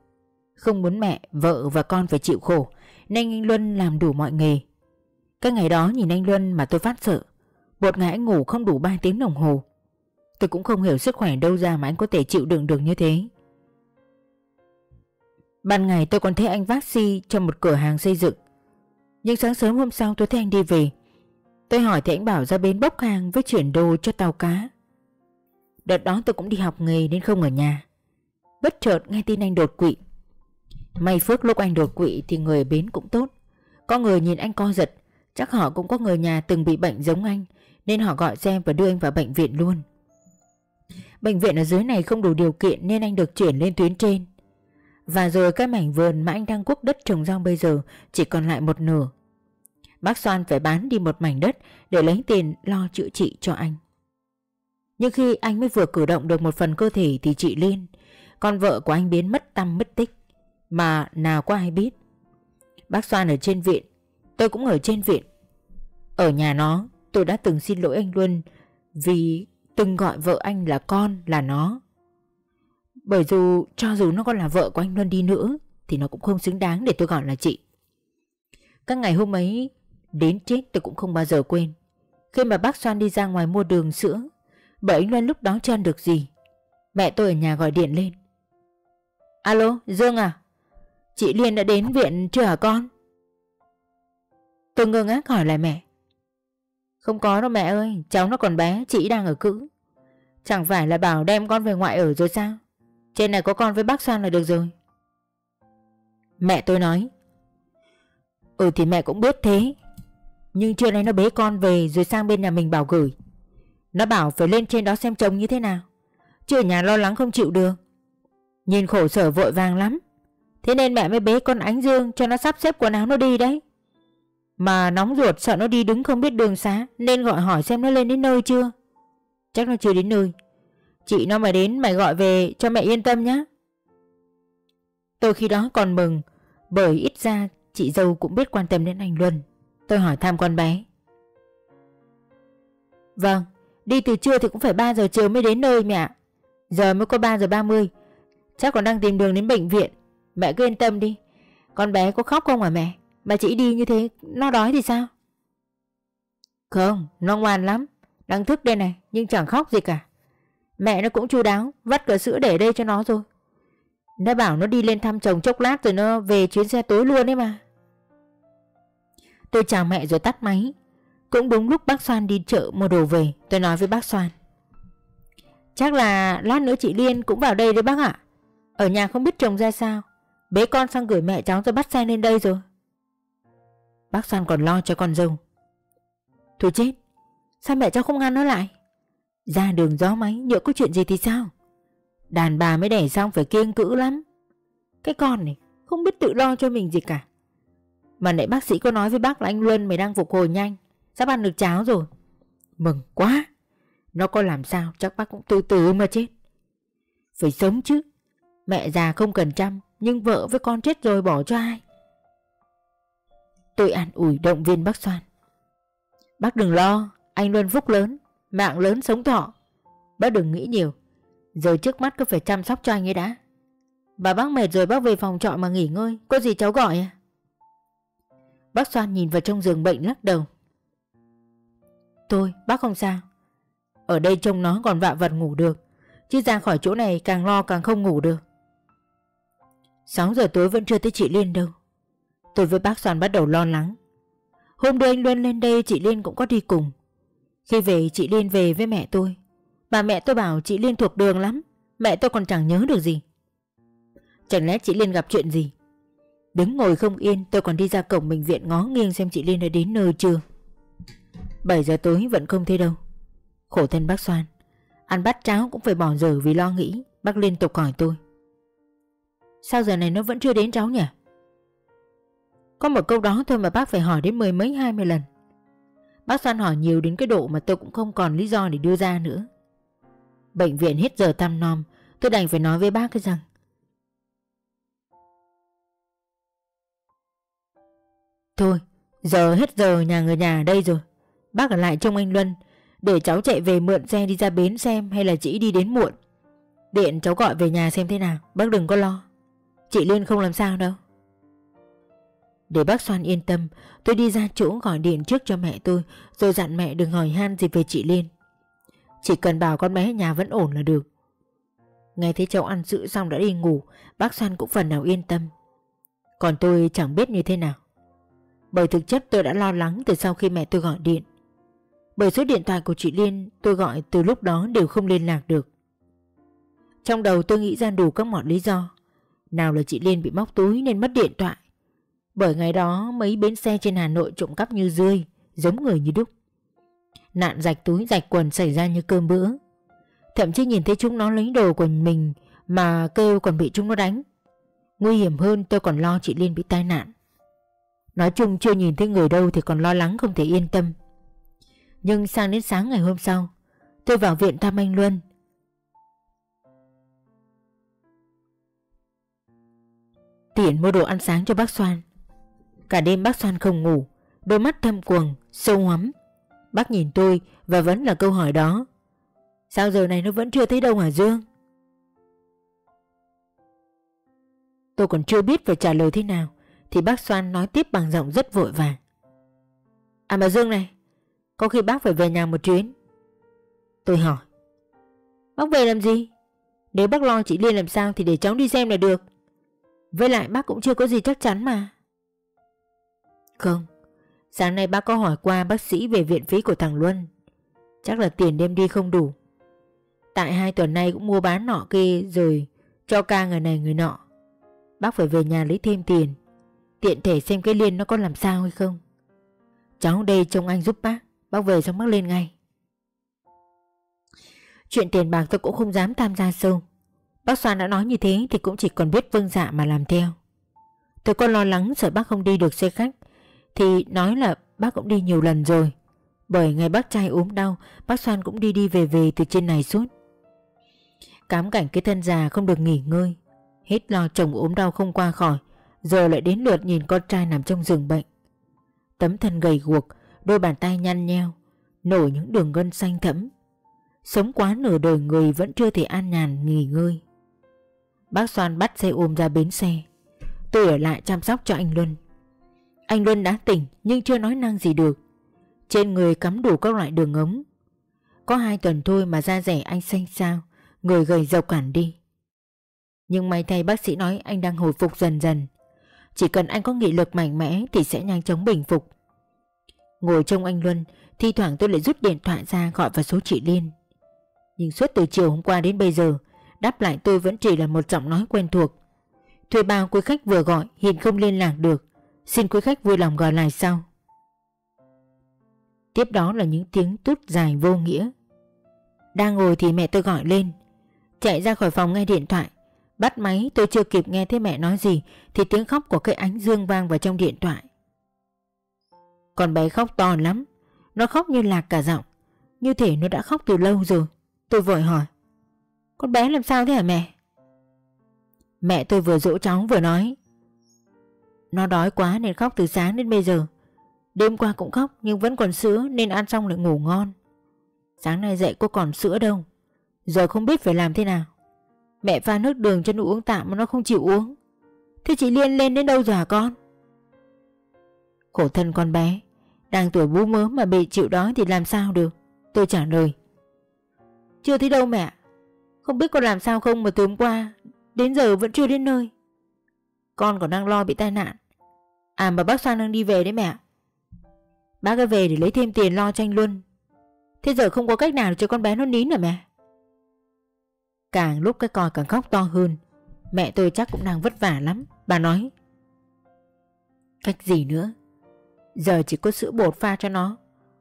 Không muốn mẹ, vợ và con phải chịu khổ Nên anh Luân làm đủ mọi nghề. Cái ngày đó nhìn anh Luân mà tôi phát sợ Một ngày anh ngủ không đủ 3 tiếng đồng hồ. Tôi cũng không hiểu sức khỏe đâu ra mà anh có thể chịu đựng được như thế. Ban ngày tôi còn thấy anh vác xi cho một cửa hàng xây dựng. Nhưng sáng sớm hôm sau tôi thấy anh đi về. Tôi hỏi thì anh bảo ra bến bốc hàng với chuyển đồ cho tàu cá. Đợt đó tôi cũng đi học nghề nên không ở nhà. Bất chợt nghe tin anh đột quỵ. May phước lúc anh đột quỵ thì người ở bến cũng tốt. Có người nhìn anh co giật. Chắc họ cũng có người nhà từng bị bệnh giống anh, Nên họ gọi xe và đưa anh vào bệnh viện luôn. Bệnh viện ở dưới này không đủ điều kiện nên anh được chuyển lên tuyến trên và rồi cái mảnh vườn mà anh đang quốc đất trồng rau bây giờ chỉ còn lại một nửa. Bác Soan phải bán đi một mảnh đất để lấy tiền lo chữa trị cho anh. Nhưng khi anh mới vừa cử động được một phần cơ thể thì chị Liên, con vợ của anh biến mất tâm mất tích, mà nào có ai biết. Bác Soan ở trên viện, tôi cũng ở trên viện. Ở nhà nó, tôi đã từng xin lỗi anh Luân vì từng gọi vợ anh là con là nó. Bởi dù, cho dù nó còn là vợ của anh Luân đi nữa, Thì nó cũng không xứng đáng để tôi gọi là chị. Các ngày hôm ấy, Đến chết tôi cũng không bao giờ quên. Khi mà bác Soan đi ra ngoài mua đường sữa, Bởi anh Luân lúc đó chưa ăn được gì, Mẹ tôi ở nhà gọi điện lên. Alo, Dương à Chị Liên đã đến viện chưa hả con? Tôi ngơ ngác hỏi lại mẹ. Không có đâu mẹ ơi, Cháu nó còn bé, Chị đang ở cữ. Chẳng phải là bảo đem con về ngoại ở rồi sao? Trên này có con với bác Soan là được rồi. Mẹ tôi nói Ừ thì mẹ cũng biết thế, Nhưng trưa nay nó bế con về Rồi sang bên nhà mình bảo gửi. Nó bảo phải lên trên đó xem chồng như thế nào, Chứ ở nhà lo lắng không chịu được. Nhìn khổ sở vội vàng lắm, Thế nên mẹ mới bế con Ánh Dương Cho nó sắp xếp quần áo nó đi đấy. Mà nóng ruột sợ nó đi đứng không biết đường xá, Nên gọi hỏi xem nó lên đến nơi chưa. Chắc nó chưa đến nơi. Chị nó mà đến, mày gọi về, cho mẹ yên tâm nhé Tôi khi đó còn mừng, Bởi ít ra chị dâu cũng biết quan tâm đến anh Luân. Tôi hỏi thăm con bé. Vâng Đi từ trưa thì cũng phải 3 giờ chiều mới đến nơi mẹ Giờ mới có 3 giờ 30 Chắc còn đang tìm đường đến bệnh viện. Mẹ cứ yên tâm đi. Con bé có khóc không hả mẹ? Mà chị đi như thế, nó đói thì sao? Không, nó ngoan lắm. Đang thức đây này, nhưng chẳng khóc gì cả. Mẹ nó cũng chu đáo, Vắt cả sữa để đây cho nó rồi. Nó bảo nó đi lên thăm chồng chốc lát Rồi nó về chuyến xe tối luôn ấy mà. Tôi chào mẹ rồi tắt máy. Cũng đúng lúc bác Soan đi chợ mua đồ về, Tôi nói với bác Soan. Chắc là lát nữa chị Liên cũng vào đây đấy bác ạ. Ở nhà không biết chồng ra sao. Bế con sang gửi mẹ cháu rồi bắt xe lên đây rồi. Bác Soan còn lo cho con dâu. Thôi chết, Sao mẹ cháu không ngăn nó lại? Ra đường gió máy, nhỡ có chuyện gì thì sao? Đàn bà mới đẻ xong phải kiêng cữ lắm. Cái con này, không biết tự lo cho mình gì cả. Mà nãy bác sĩ có nói với bác là anh Luân mày đang phục hồi nhanh. Sắp ăn được cháo rồi. Mừng quá. Nó có làm sao, chắc bác cũng từ từ mà chết. Phải sống chứ. Mẹ già không cần chăm, Nhưng vợ với con chết rồi bỏ cho ai? Tôi an ủi động viên bác Soan. Bác đừng lo, Anh Luân phúc lớn. Mạng lớn sống thọ. Bác đừng nghĩ nhiều. Giờ trước mắt cứ phải chăm sóc cho anh ấy đã. Bà bác mệt rồi bác về phòng trọ mà nghỉ ngơi. Có gì cháu gọi à? Bác Soan nhìn vào trong giường bệnh lắc đầu. Tôi bác không sao. Ở đây trông nó còn vạ vật ngủ được. Chứ ra khỏi chỗ này càng lo càng không ngủ được. 6 giờ tối vẫn chưa thấy chị Liên đâu. Tôi với bác Soan bắt đầu lo lắng. Hôm đưa anh Luân lên đây, chị Liên cũng có đi cùng. Khi về chị Liên về với mẹ tôi. Bà mẹ tôi bảo chị Liên thuộc đường lắm. Mẹ tôi còn chẳng nhớ được gì. Chẳng lẽ chị Liên gặp chuyện gì? Đứng ngồi không yên, tôi còn đi ra cổng bệnh viện ngó nghiêng xem chị Liên đã đến nơi chưa. 7 giờ tối vẫn không thấy đâu. Khổ thân bác Soan. Ăn bát cháo cũng phải bỏ giờ vì lo nghĩ, Bác liên tục hỏi tôi. Sao giờ này nó vẫn chưa đến cháu nhỉ? Có một câu đó thôi mà bác phải hỏi đến mười mấy, hai mươi lần. Bác Soan hỏi nhiều đến cái độ mà tôi cũng không còn lý do để đưa ra nữa. Bệnh viện hết giờ tăm nom, Tôi đành phải nói với bác cái rằng, Thôi, Giờ hết giờ nhà người nhà đây rồi. Bác ở lại trông anh Luân, Để cháu chạy về mượn xe đi ra bến xem Hay là chị đi đến muộn. Điện cháu gọi về nhà xem thế nào, Bác đừng có lo. Chị Liên không làm sao đâu. Để bác Soan yên tâm, Tôi đi ra chỗ gọi điện trước cho mẹ tôi, Rồi dặn mẹ đừng hỏi han gì về chị Liên. Chỉ cần bảo con bé nhà vẫn ổn là được. Nghe thấy cháu ăn sữa xong đã đi ngủ, Bác Soan cũng phần nào yên tâm. Còn tôi chẳng biết như thế nào. Bởi thực chất tôi đã lo lắng từ sau khi mẹ tôi gọi điện. Bởi số điện thoại của chị Liên tôi gọi từ lúc đó đều không liên lạc được. Trong đầu tôi nghĩ ra đủ các mọi lý do. Nào là chị Liên bị móc túi nên mất điện thoại bởi ngày đó, mấy bến xe trên Hà Nội trộm cắp như rươi Giống người như đúc. Nạn rạch túi, rạch quần xảy ra như cơm bữa. Thậm chí nhìn thấy chúng nó lấy đồ của mình Mà kêu còn bị chúng nó đánh. Nguy hiểm hơn, tôi còn lo chị Liên bị tai nạn. Nói chung chưa nhìn thấy người đâu Thì còn lo lắng không thể yên tâm. Nhưng sang đến sáng ngày hôm sau, Tôi vào viện thăm anh Luân. Tiện mua đồ ăn sáng cho bác Soan. Cả đêm bác Soan không ngủ Đôi mắt thâm quầng, sâu hắm Bác nhìn tôi và vẫn là câu hỏi đó. Sao giờ này nó vẫn chưa thấy đâu hả Dương? Tôi còn chưa biết phải trả lời thế nào Thì bác Soan nói tiếp bằng giọng rất vội vàng. À mà Dương này Có khi bác phải về nhà một chuyến. Tôi hỏi Bác về làm gì? Nếu bác lo chị Liên làm sao thì để cháu đi xem là được. Với lại bác cũng chưa có gì chắc chắn mà. Không Sáng nay bác có hỏi qua bác sĩ về viện phí của thằng Luân Chắc là tiền đêm đi không đủ Tại hai tuần nay cũng mua bán nọ kia rồi cho ca người này người nọ. Bác phải về nhà lấy thêm tiền. Tiện thể xem cái liên nó có làm sao hay không. Cháu đây trông anh giúp bác. Bác về xong bác lên ngay. Chuyện tiền bạc tôi cũng không dám tham gia sâu. Bác Soan đã nói như thế thì cũng chỉ còn biết vâng dạ mà làm theo. Tôi có lo lắng sợ bác không đi được xe khách thì nói là bác cũng đi nhiều lần rồi. Bởi ngày bác trai ốm đau, bác Soan cũng đi đi về về từ trên này suốt. Cám cảnh cái thân già không được nghỉ ngơi. Hết lo chồng ốm đau không qua khỏi, Giờ lại đến lượt nhìn con trai nằm trong giường bệnh. Tấm thân gầy guộc, Đôi bàn tay nhăn nheo Nổi những đường gân xanh thẫm. Sống quá nửa đời người vẫn chưa thể an nhàn nghỉ ngơi. Bác Soan bắt xe ôm ra bến xe. Tôi ở lại chăm sóc cho anh Luân. Anh Luân đã tỉnh nhưng chưa nói năng gì được. Trên người cắm đủ các loại đường ống. Có hai tuần thôi mà da rẻ anh xanh sao Người gầy dọc hẳn đi. Nhưng may thay bác sĩ nói anh đang hồi phục dần dần. Chỉ cần anh có nghị lực mạnh mẽ Thì sẽ nhanh chóng bình phục. Ngồi trong anh Luân, Thi thoảng tôi lại rút điện thoại ra gọi vào số chị Liên. Nhưng suốt từ chiều hôm qua đến bây giờ, Đáp lại tôi vẫn chỉ là một giọng nói quen thuộc. Thuê bao quý khách vừa gọi, hiện không liên lạc được. Xin quý khách vui lòng gọi lại sau. Tiếp đó là những tiếng tút dài vô nghĩa. Đang ngồi thì mẹ tôi gọi lên. Chạy ra khỏi phòng nghe điện thoại. Bắt máy, tôi chưa kịp nghe thấy mẹ nói gì, Thì tiếng khóc của cây ánh dương vang vào trong điện thoại. Con bé khóc to lắm. Nó khóc như lạc cả giọng. Như thể nó đã khóc từ lâu rồi. Tôi vội hỏi. Con bé làm sao thế hả mẹ? Mẹ tôi vừa dỗ cháu vừa nói. Nó đói quá nên khóc từ sáng đến bây giờ. Đêm qua cũng khóc nhưng vẫn còn sữa nên ăn xong lại ngủ ngon. Sáng nay dậy cô còn sữa đâu. Giờ không biết phải làm thế nào. Mẹ pha nước đường cho nó uống tạm mà nó không chịu uống. Thế chị Liên lên đến đâu rồi hả con? Khổ thân con bé, Đang tuổi bú mớ mà bị chịu đói thì làm sao được? Tôi trả lời. Chưa thấy đâu mẹ. Không biết con làm sao không mà từ hôm qua Đến giờ vẫn chưa đến nơi. Con còn đang lo bị tai nạn. À mà bác Soan đang đi về đấy mẹ. Bác ấy về để lấy thêm tiền lo cho anh Luân. Thế giờ không có cách nào cho con bé nó nín hả mẹ? Càng lúc cái coi càng khóc to hơn. Mẹ tôi chắc cũng đang vất vả lắm. Bà nói. Cách gì nữa? Giờ chỉ có sữa bột pha cho nó.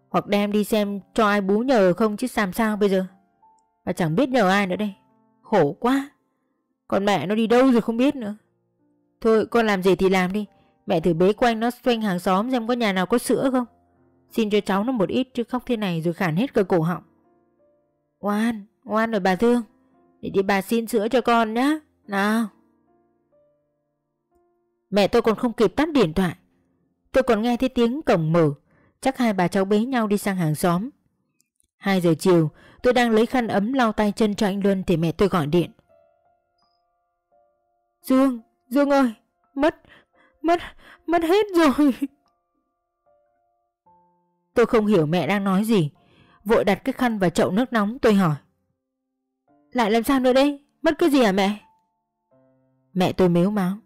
Hoặc đem đi xem cho ai bú nhờ không chứ làm sao bây giờ? Bà chẳng biết nhờ ai nữa đây. Khổ quá. Còn mẹ nó đi đâu rồi không biết nữa. Thôi, con làm gì thì làm đi. Mẹ thử bế quanh nó xoanh hàng xóm xem có nhà nào có sữa không? Xin cho cháu nó một ít chứ khóc thế này rồi khản hết cả cổ họng. Ngoan, ngoan rồi bà thương. Để đi bà xin sữa cho con nhá. Nào. Mẹ tôi còn không kịp tắt điện thoại. Tôi còn nghe thấy tiếng cổng mở. Chắc hai bà cháu bế nhau đi sang hàng xóm. 2 giờ chiều Tôi đang lấy khăn ấm lau tay chân cho anh Luân Thì mẹ tôi gọi điện. Dương, Dương ơi Mất, mất, mất hết rồi. Tôi không hiểu mẹ đang nói gì. Vội đặt cái khăn vào chậu nước nóng tôi hỏi. Lại làm sao nữa đây? Mất cái gì hả mẹ? Mẹ tôi mếu máu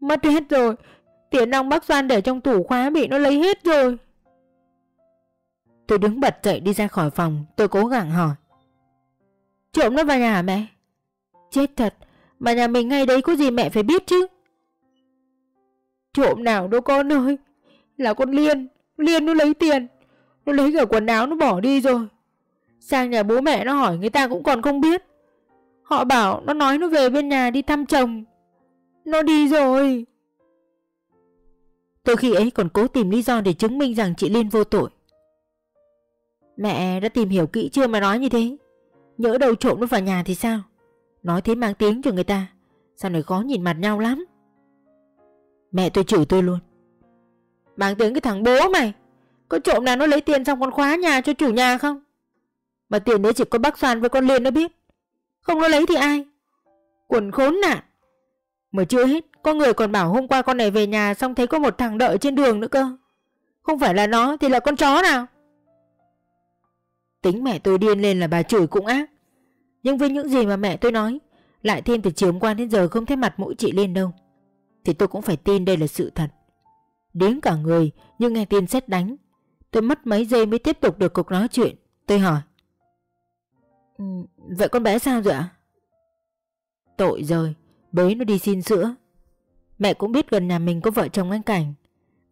Mất hết rồi. Tiền nong bác Doan để trong tủ khóa bị nó lấy hết rồi. Tôi đứng bật dậy đi ra khỏi phòng Tôi cố gắng hỏi. Trộm nó vào nhà hả mẹ? Chết thật. Mà nhà mình ngay đấy có gì mẹ phải biết chứ Trộm nào đâu con ơi. Là con Liên Liên nó lấy tiền, Nó lấy cả quần áo nó bỏ đi rồi. Sang nhà bố mẹ nó hỏi người ta cũng còn không biết. Họ bảo nó nói nó về bên nhà đi thăm chồng, Nó đi rồi. Tôi khi ấy còn cố tìm lý do để chứng minh rằng chị Liên vô tội. Mẹ đã tìm hiểu kỹ chưa mà nói như thế? Nhỡ đầu trộm nó vào nhà thì sao? Nói thế mang tiếng cho người ta, Sao lại khó nhìn mặt nhau lắm? Mẹ tôi chửi tôi luôn. Mang tiếng cái thằng bố mày. Có trộm nào nó lấy tiền xong còn khóa nhà cho chủ nhà không? Mà tiền đấy chỉ có bác Soàn với con Liên nó biết. Không nó lấy thì ai? Quần khốn nạn. Mà chưa hết Có người còn bảo hôm qua con này về nhà Xong thấy có một thằng đợi trên đường nữa cơ. Không phải là nó thì là con chó nào? Tính mẹ tôi điên lên là bà chửi cũng ác. Nhưng với những gì mà mẹ tôi nói Lại thêm từ chiều hôm qua đến giờ không thấy mặt mũi chị lên đâu thì tôi cũng phải tin đây là sự thật. Đến cả người nhưng nghe tin xét đánh. Tôi mất mấy giây mới tiếp tục được cuộc nói chuyện. Tôi hỏi. Ừ, Vậy con bé sao rồi ạ? Tội rồi Bế nó đi xin sữa. Mẹ cũng biết gần nhà mình có vợ chồng anh Cảnh.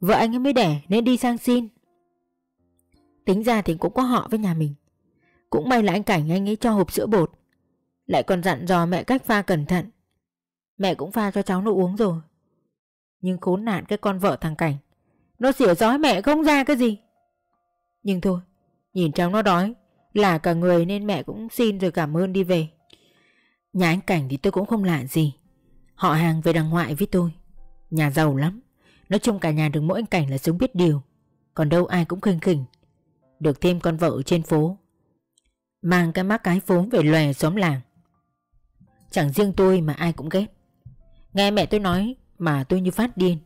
Vợ anh ấy mới đẻ nên đi sang xin. Tính ra thì cũng có họ với nhà mình. Cũng may là anh Cảnh anh ấy cho hộp sữa bột. Lại còn dặn dò mẹ cách pha cẩn thận. Mẹ cũng pha cho cháu nó uống rồi. Nhưng khốn nạn cái con vợ thằng Cảnh. Nó xỉa giói mẹ không ra cái gì. Nhưng thôi, Nhìn cháu nó đói, Là cả người nên mẹ cũng xin rồi cảm ơn đi về. Nhà anh Cảnh thì tôi cũng không lạ gì. Họ hàng về đằng ngoại với tôi. Nhà giàu lắm. Nói chung cả nhà được mỗi anh Cảnh là sống biết điều. Còn đâu ai cũng khinh khỉnh. Được thêm con vợ trên phố. Mang cái mắt cái phố về lòe xóm làng. Chẳng riêng tôi mà ai cũng ghét. Nghe mẹ tôi nói mà tôi như phát điên.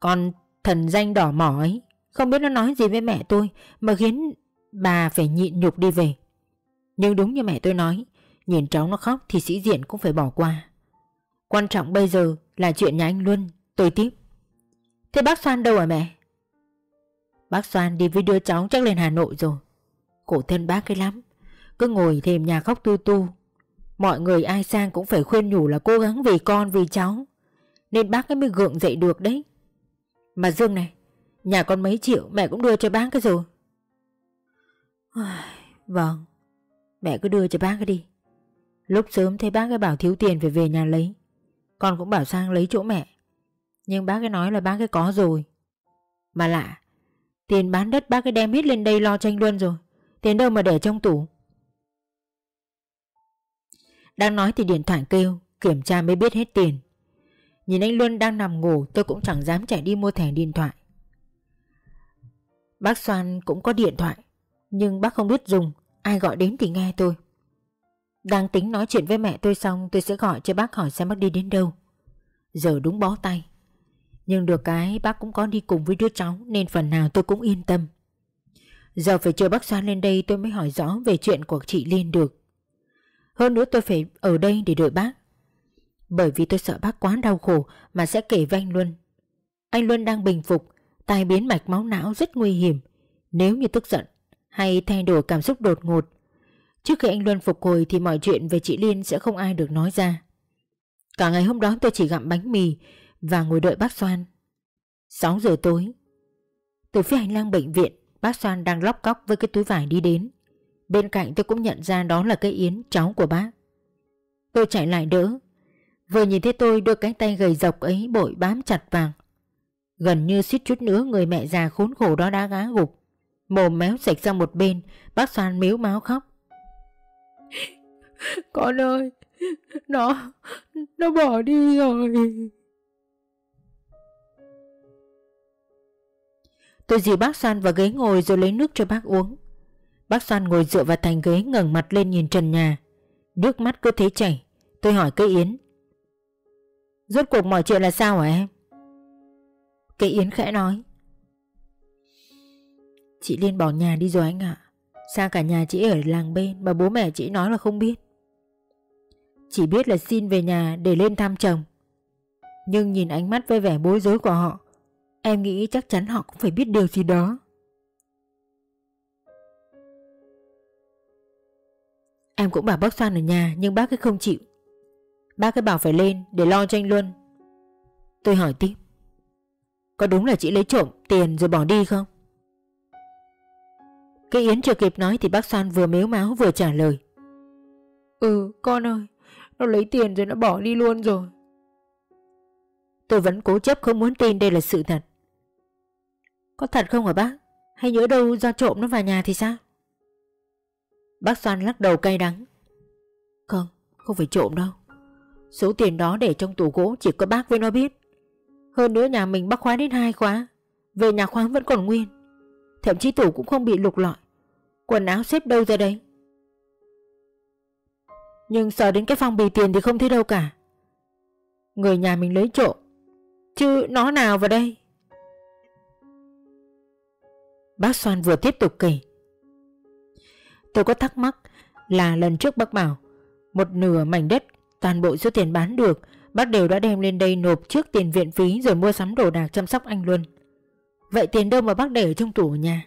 Con thần danh đỏ mỏ ấy, Không biết nó nói gì với mẹ tôi Mà khiến bà phải nhịn nhục đi về. Nhưng đúng như mẹ tôi nói, Nhìn cháu nó khóc thì sĩ diện cũng phải bỏ qua. Quan trọng bây giờ là chuyện nhà anh Luân, Tôi tiếp. Thế bác Soan đâu à mẹ? Bác Soan đi với đứa cháu chắc lên Hà Nội rồi. Cổ thân bác cái lắm, Cứ ngồi thềm nhà khóc tu tu. Mọi người ai sang cũng phải khuyên nhủ là cố gắng vì con, vì cháu. Nên bác ấy mới gượng dậy được đấy. Mà Dương này, Nhà con mấy triệu mẹ cũng đưa cho bác cái rồi. Vâng Mẹ cứ đưa cho bác cái đi. Lúc sớm thấy bác ấy bảo thiếu tiền phải về nhà lấy. Con cũng bảo sang lấy chỗ mẹ. Nhưng bác ấy nói là bác ấy có rồi. Mà lạ, Tiền bán đất bác ấy đem hết lên đây lo tranh luôn rồi. Tiền đâu mà để trong tủ. Đang nói thì điện thoại kêu, Kiểm tra mới biết hết tiền. Nhìn anh Luân đang nằm ngủ, Tôi cũng chẳng dám chạy đi mua thẻ điện thoại Bác Soan cũng có điện thoại, Nhưng bác không biết dùng, Ai gọi đến thì nghe tôi Đang tính nói chuyện với mẹ tôi xong, tôi sẽ gọi cho bác hỏi xem bác đi đến đâu. Giờ đúng bó tay. Nhưng được cái, bác cũng có đi cùng với đứa cháu, nên phần nào tôi cũng yên tâm. Giờ phải chờ bác Soan lên đây, tôi mới hỏi rõ về chuyện của chị Liên được. Hơn nữa tôi phải ở đây để đợi bác. Bởi vì tôi sợ bác quá đau khổ mà sẽ kể với anh Luân. Anh Luân đang bình phục, tai biến mạch máu não rất nguy hiểm. Nếu như tức giận hay thay đổi cảm xúc đột ngột. Trước khi anh Luân phục hồi thì mọi chuyện về chị Liên sẽ không ai được nói ra. Cả ngày hôm đó tôi chỉ gặm bánh mì và ngồi đợi bác Soan. 6 giờ tối. Từ phía hành lang bệnh viện, bác Soan đang lóc cóc với cái túi vải đi đến. Bên cạnh tôi cũng nhận ra đó là cây Yến, cháu của bác. Tôi chạy lại đỡ. Vừa nhìn thấy tôi đưa cái tay gầy dọc ấy bội bám chặt vào. Gần như suýt chút nữa người mẹ già khốn khổ đó đã gá gục. Mồm méo sạch sang một bên, bác Soan miếu máu khóc. Con ơi, nó, nó bỏ đi rồi. Tôi dì bác Soan vào ghế ngồi rồi lấy nước cho bác uống. Bác Soan ngồi dựa vào thành ghế ngẩng mặt lên nhìn trần nhà. Nước mắt cứ thế chảy. Tôi hỏi cây Yến. Rốt cuộc mọi chuyện là sao hả em? Cái Yến khẽ nói. Chị Liên bỏ nhà đi rồi anh ạ. Sao cả nhà chị ở làng bên mà bố mẹ chị nói là không biết. Chỉ biết là xin về nhà để lên thăm chồng. Nhưng nhìn ánh mắt với vẻ bối rối của họ, em nghĩ chắc chắn họ cũng phải biết điều gì đó. Em cũng bảo bác Soan ở nhà nhưng bác ấy không chịu. Bác ấy bảo phải lên để lo cho anh Luân. Tôi hỏi tiếp. Có đúng là chị lấy trộm tiền rồi bỏ đi không? Cái Yến chưa kịp nói thì bác Soan vừa mếu máu vừa trả lời. Ừ con ơi, nó lấy tiền rồi nó bỏ đi luôn rồi. Tôi vẫn cố chấp không muốn tin đây là sự thật. Có thật không hả bác? Hay nhớ đâu do trộm nó vào nhà thì sao? Bác Soan lắc đầu cay đắng. Không, không phải trộm đâu. Số tiền đó để trong tủ gỗ chỉ có bác với nó biết. Hơn nữa nhà mình bác khóa đến hai khóa. Về nhà khóa vẫn còn nguyên. Thậm chí tủ cũng không bị lục lọi. Quần áo xếp đâu ra đấy. Nhưng sợ đến cái phòng bì tiền thì không thấy đâu cả. Người nhà mình lấy trộm. Chứ nó nào vào đây? Bác Soan vừa tiếp tục kể Tôi có thắc mắc là lần trước bác bảo, một nửa mảnh đất toàn bộ số tiền bán được bác đều đã đem lên đây nộp trước tiền viện phí rồi mua sắm đồ đạc chăm sóc anh Luân. Vậy tiền đâu mà bác để ở trong tủ ở nhà?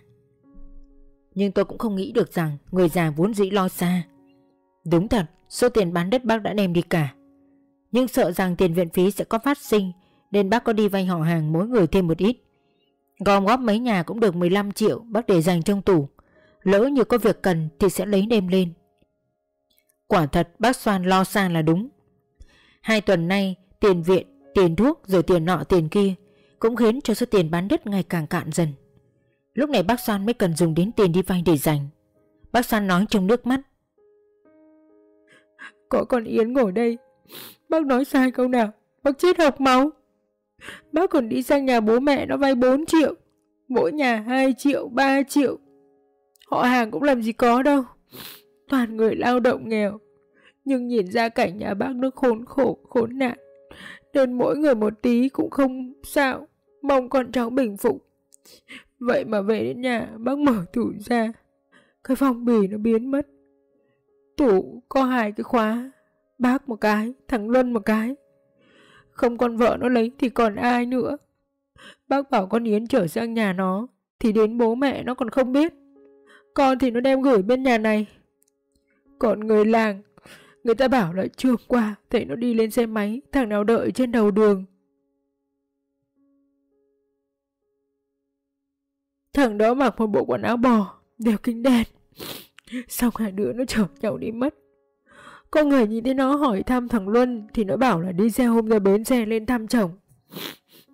Nhưng tôi cũng không nghĩ được rằng người già vốn dĩ lo xa. Đúng thật, số tiền bán đất bác đã đem đi cả. Nhưng sợ rằng tiền viện phí sẽ có phát sinh nên bác có đi vay họ hàng mỗi người thêm một ít. Gom góp mấy nhà cũng được 15 triệu bác để dành trong tủ. Lỡ như có việc cần thì sẽ lấy đem lên Quả thật bác Soan lo xa là đúng. Hai tuần nay tiền viện, tiền thuốc rồi tiền nọ tiền kia Cũng khiến cho số tiền bán đất ngày càng cạn dần. Lúc này bác Soan mới cần dùng đến tiền đi vay để dành. Bác Soan nói trong nước mắt. Có con Yến ngồi đây Bác nói sai câu nào Bác chết học máu. Bác còn đi sang nhà bố mẹ nó vay 4 triệu Mỗi nhà 2 triệu, 3 triệu. Họ hàng cũng làm gì có đâu. Toàn người lao động nghèo. Nhưng nhìn ra cảnh nhà bác nước khốn khổ, khốn nạn Nên mỗi người một tí cũng không sao Mong con cháu bình phục. Vậy mà về đến nhà bác mở tủ ra Cái phong bì nó biến mất. Tủ có hai cái khóa Bác một cái, thằng Luân một cái. Không con vợ nó lấy thì còn ai nữa. Bác bảo con Yến trở sang nhà nó Thì đến bố mẹ nó còn không biết. Con thì nó đem gửi bên nhà này. Còn người làng, người ta bảo là trưa qua, thấy nó đi lên xe máy, thằng nào đợi trên đầu đường. Thằng đó mặc một bộ quần áo bò, đeo kính đen. Xong hai đứa nó chở nhau đi mất. Có người nhìn thấy nó hỏi thăm thằng Luân thì nó bảo là đi xe hôm ra bến xe lên thăm chồng.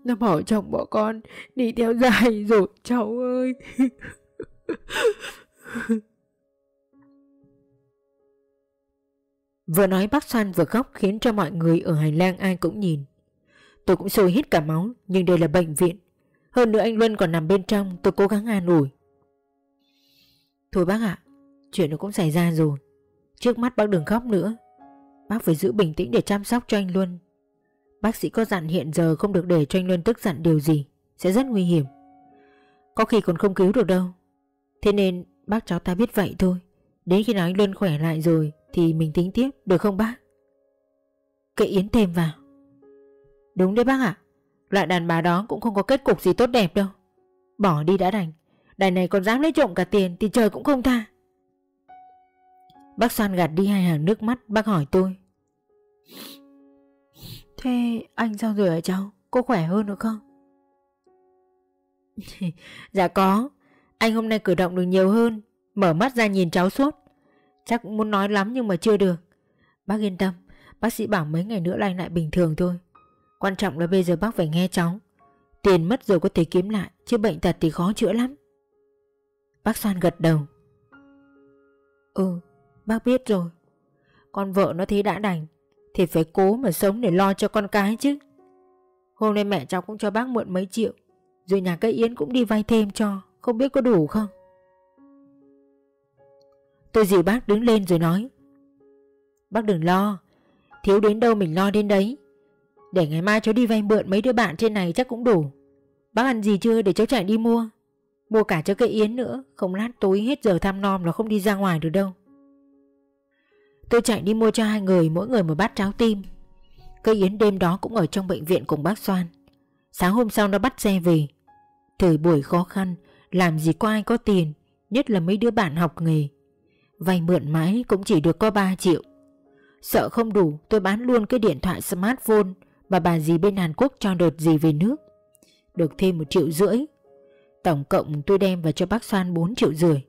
Nó bỏ chồng bỏ con, đi theo dài rồi cháu ơi. vừa nói bác san vừa khóc khiến cho mọi người ở hành lang ai cũng nhìn. Tôi cũng sôi hít cả máu nhưng đây là bệnh viện. Hơn nữa anh Luân còn nằm bên trong tôi cố gắng an ủi. Thôi bác ạ, chuyện nó cũng xảy ra rồi. Trước mắt bác đừng khóc nữa Bác phải giữ bình tĩnh để chăm sóc cho anh Luân Bác sĩ có dặn hiện giờ không được để cho anh Luân tức giận điều gì Sẽ rất nguy hiểm Có khi còn không cứu được đâu Thế nên bác cháu ta biết vậy thôi Đến khi nào anh Luân khỏe lại rồi thì mình tính tiếp, được không bác? Kệ Yến thêm vào. Đúng đấy bác ạ. Loại đàn bà đó cũng không có kết cục gì tốt đẹp đâu. Bỏ đi đã đành. Đài này còn dám lấy trộm cả tiền Thì trời cũng không tha. Bác Soan gạt đi hai hàng nước mắt, Bác hỏi tôi. Thế anh sao rồi hả cháu? Cô khỏe hơn được không? Dạ có. Anh hôm nay cử động được nhiều hơn. Mở mắt ra nhìn cháu suốt. Chắc cũng muốn nói lắm nhưng mà chưa được. Bác yên tâm, Bác sĩ bảo mấy ngày nữa là anh lại bình thường thôi. Quan trọng là bây giờ bác phải nghe cháu. Tiền mất rồi có thể kiếm lại, Chứ bệnh tật thì khó chữa lắm. Bác Soan gật đầu. Ừ bác biết rồi. Con vợ nó thế đã đành, Thì phải cố mà sống để lo cho con cái chứ. Hôm nay mẹ cháu cũng cho bác mượn mấy triệu, Rồi nhà cây Yến cũng đi vay thêm cho, Không biết có đủ không? Tôi dìu bác đứng lên rồi nói. Bác đừng lo, Thiếu đến đâu mình lo đến đấy. Để ngày mai cháu đi vay mượn mấy đứa bạn trên này chắc cũng đủ. Bác ăn gì chưa để cháu chạy đi mua? Mua cả cho cây yến nữa, Không lát tối hết giờ thăm nom là không đi ra ngoài được đâu. Tôi chạy đi mua cho hai người, Mỗi người một bát cháo tim. Cây yến đêm đó cũng ở trong bệnh viện cùng bác Soan. Sáng hôm sau nó bắt xe về. Thời buổi khó khăn, Làm gì có ai có tiền, Nhất là mấy đứa bạn học nghề. Vay mượn mãi cũng chỉ được có 3 triệu. Sợ không đủ, tôi bán luôn cái điện thoại smartphone Mà bà dì bên Hàn Quốc cho đợt gì về nước. Được thêm một triệu rưỡi. Tổng cộng tôi đem vào cho bác Soan 4 triệu rưỡi.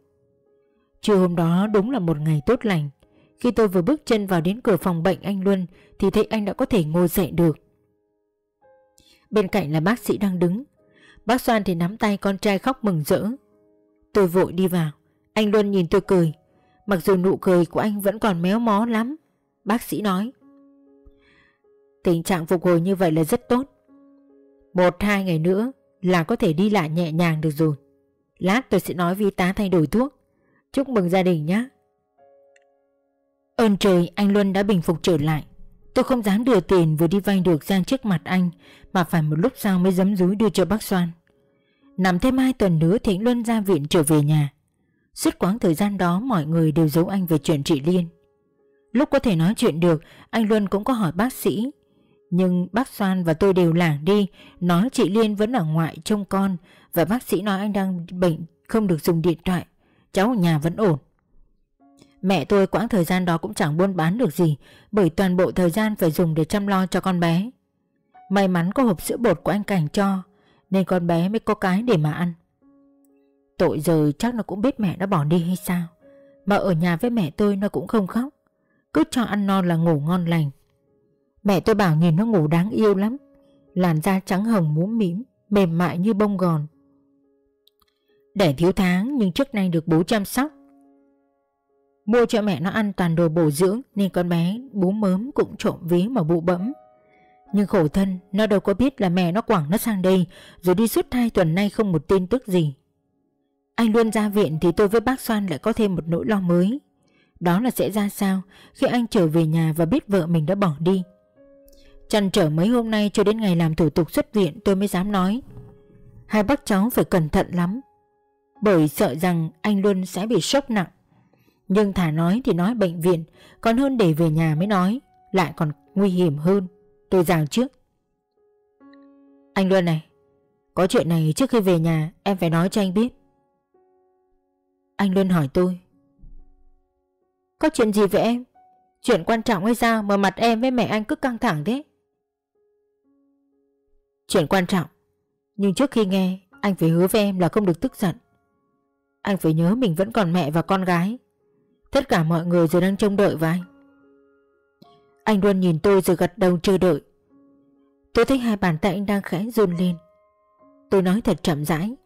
Trưa hôm đó đúng là một ngày tốt lành. Khi tôi vừa bước chân vào đến cửa phòng bệnh anh Luân Thì thấy anh đã có thể ngồi dậy được. Bên cạnh là bác sĩ đang đứng. Bác Soan thì nắm tay con trai khóc mừng rỡ. Tôi vội đi vào. Anh Luân nhìn tôi cười. Mặc dù nụ cười của anh vẫn còn méo mó lắm, Bác sĩ nói. Tình trạng phục hồi như vậy là rất tốt. Một, hai ngày nữa là có thể đi lại nhẹ nhàng được rồi. Lát tôi sẽ nói với tá thay đổi thuốc. Chúc mừng gia đình nhé. Ơn trời, anh Luân đã bình phục trở lại. Tôi không dám đưa tiền vừa đi vay được ra trước mặt anh, Mà phải một lúc sau mới dám dúi đưa cho bác Soan. Nằm thêm hai tuần nữa thì anh Luân ra viện trở về nhà. Suốt quãng thời gian đó mọi người đều giấu anh về chuyện chị Liên. Lúc có thể nói chuyện được, Anh Luân cũng có hỏi bác sĩ. Nhưng bác Soan và tôi đều lảng đi, Nói chị Liên vẫn ở ngoại trông con Và bác sĩ nói anh đang bệnh, Không được dùng điện thoại. Cháu ở nhà vẫn ổn. Mẹ tôi quãng thời gian đó cũng chẳng buôn bán được gì, Bởi toàn bộ thời gian phải dùng để chăm lo cho con bé. May mắn có hộp sữa bột của anh Cảnh cho, Nên con bé mới có cái để mà ăn. Tội giờ chắc nó cũng biết mẹ nó bỏ đi hay sao? Mà ở nhà với mẹ tôi nó cũng không khóc. Cứ cho ăn no là ngủ ngon lành. Mẹ tôi bảo nhìn nó ngủ đáng yêu lắm. Làn da trắng hồng múm mím Mềm mại như bông gòn. Để thiếu tháng nhưng trước nay được bố chăm sóc. Mua cho mẹ nó ăn toàn đồ bổ dưỡng Nên con bé, bú mớm cũng trộm ví mà bụ bẫm. Nhưng khổ thân, Nó đâu có biết là mẹ nó quẳng nó sang đây Rồi đi suốt hai tuần nay không một tin tức gì. Anh luôn ra viện thì tôi với bác Soan lại có thêm một nỗi lo mới đó là sẽ ra sao khi anh trở về nhà và biết vợ mình đã bỏ đi. Chăn trở mấy hôm nay cho đến ngày làm thủ tục xuất viện tôi mới dám nói. Hai bác cháu phải cẩn thận lắm. Bởi sợ rằng anh Luân sẽ bị sốc nặng. Nhưng thả nói thì nói bệnh viện, còn hơn để về nhà mới nói. Lại còn nguy hiểm hơn. Tôi rào trước. Anh Luân này. Có chuyện này trước khi về nhà em phải nói cho anh biết. Anh luôn hỏi tôi. Có chuyện gì với em? Chuyện quan trọng hay sao mà mặt em với mẹ anh cứ căng thẳng thế? Chuyện quan trọng. Nhưng trước khi nghe, Anh phải hứa với em là không được tức giận. Anh phải nhớ mình vẫn còn mẹ và con gái. Tất cả mọi người giờ đang trông đợi vào anh. Anh luôn nhìn tôi rồi gật đầu chờ đợi. Tôi thấy hai bàn tay anh đang khẽ run lên. Tôi nói thật chậm rãi.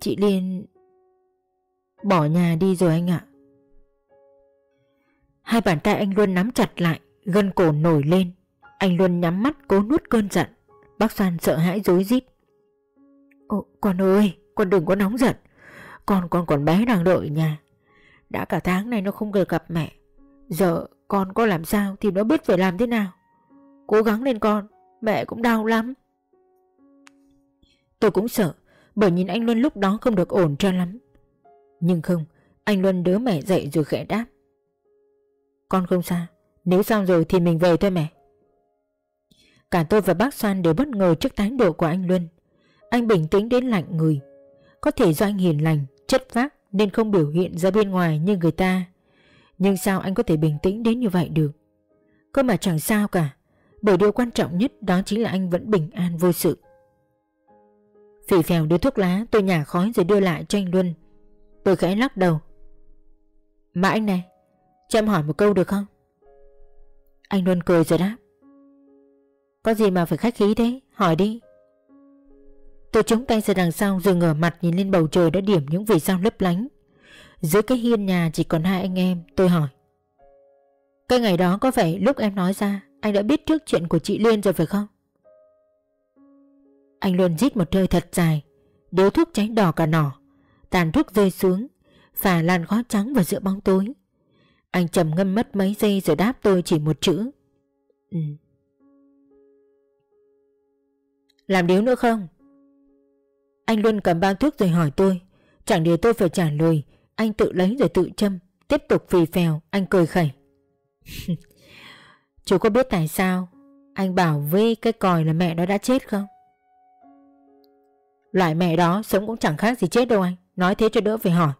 Chị Liên Bỏ nhà đi rồi anh ạ. Hai bàn tay anh Luân nắm chặt lại Gân cổ nổi lên. Anh Luân nhắm mắt cố nuốt cơn giận. Bác Soan sợ hãi dối rít. Ồ, con ơi, con đừng có nóng giận. Con con còn bé đang đợi nhà. Đã cả tháng này nó không được gặp mẹ. Giờ con có làm sao thì nó biết phải làm thế nào. Cố gắng lên con Mẹ cũng đau lắm. Tôi cũng sợ. Bởi nhìn anh Luân lúc đó không được ổn cho lắm. Nhưng không Anh Luân đứa mẹ dậy rồi khẽ đáp. Con không sao Nếu xong rồi thì mình về thôi mẹ. Cả tôi và bác Soan đều bất ngờ trước thái độ của anh Luân. Anh bình tĩnh đến lạnh người. Có thể do anh hiền lành, chất phác Nên không biểu hiện ra bên ngoài như người ta. Nhưng sao anh có thể bình tĩnh đến như vậy được? Cơ mà chẳng sao cả. Bởi điều quan trọng nhất đó chính là anh vẫn bình an vô sự. Phỉ phèo đưa thuốc lá tôi nhả khói rồi đưa lại cho anh Luân. Tôi khẽ lắc đầu. Mà anh này, Cho em hỏi một câu được không? Anh Luân cười rồi đáp. Có gì mà phải khách khí thế? Hỏi đi. Tôi chống tay ra đằng sau rồi ngửa mặt nhìn lên bầu trời đã điểm những vì sao lấp lánh. Dưới cái hiên nhà chỉ còn hai anh em, Tôi hỏi. Cái ngày đó có phải lúc em nói ra, Anh đã biết trước chuyện của chị Liên rồi phải không? Anh luôn rít một hơi thật dài, Điếu thuốc cháy đỏ cả nỏ, Tàn thuốc rơi xuống, Phả làn khói trắng vào giữa bóng tối Anh trầm ngâm mất mấy giây rồi đáp tôi chỉ một chữ Ừ Làm điếu nữa không? Anh luôn cầm bao thuốc rồi hỏi tôi, Chẳng để tôi phải trả lời, Anh tự lấy rồi tự châm, Tiếp tục phì phèo, Anh cười khẩy Chú có biết tại sao Anh bảo với cái còi là mẹ nó đã chết không? Loại mẹ đó sống cũng chẳng khác gì chết đâu anh. Nói thế cho đỡ phải hỏi.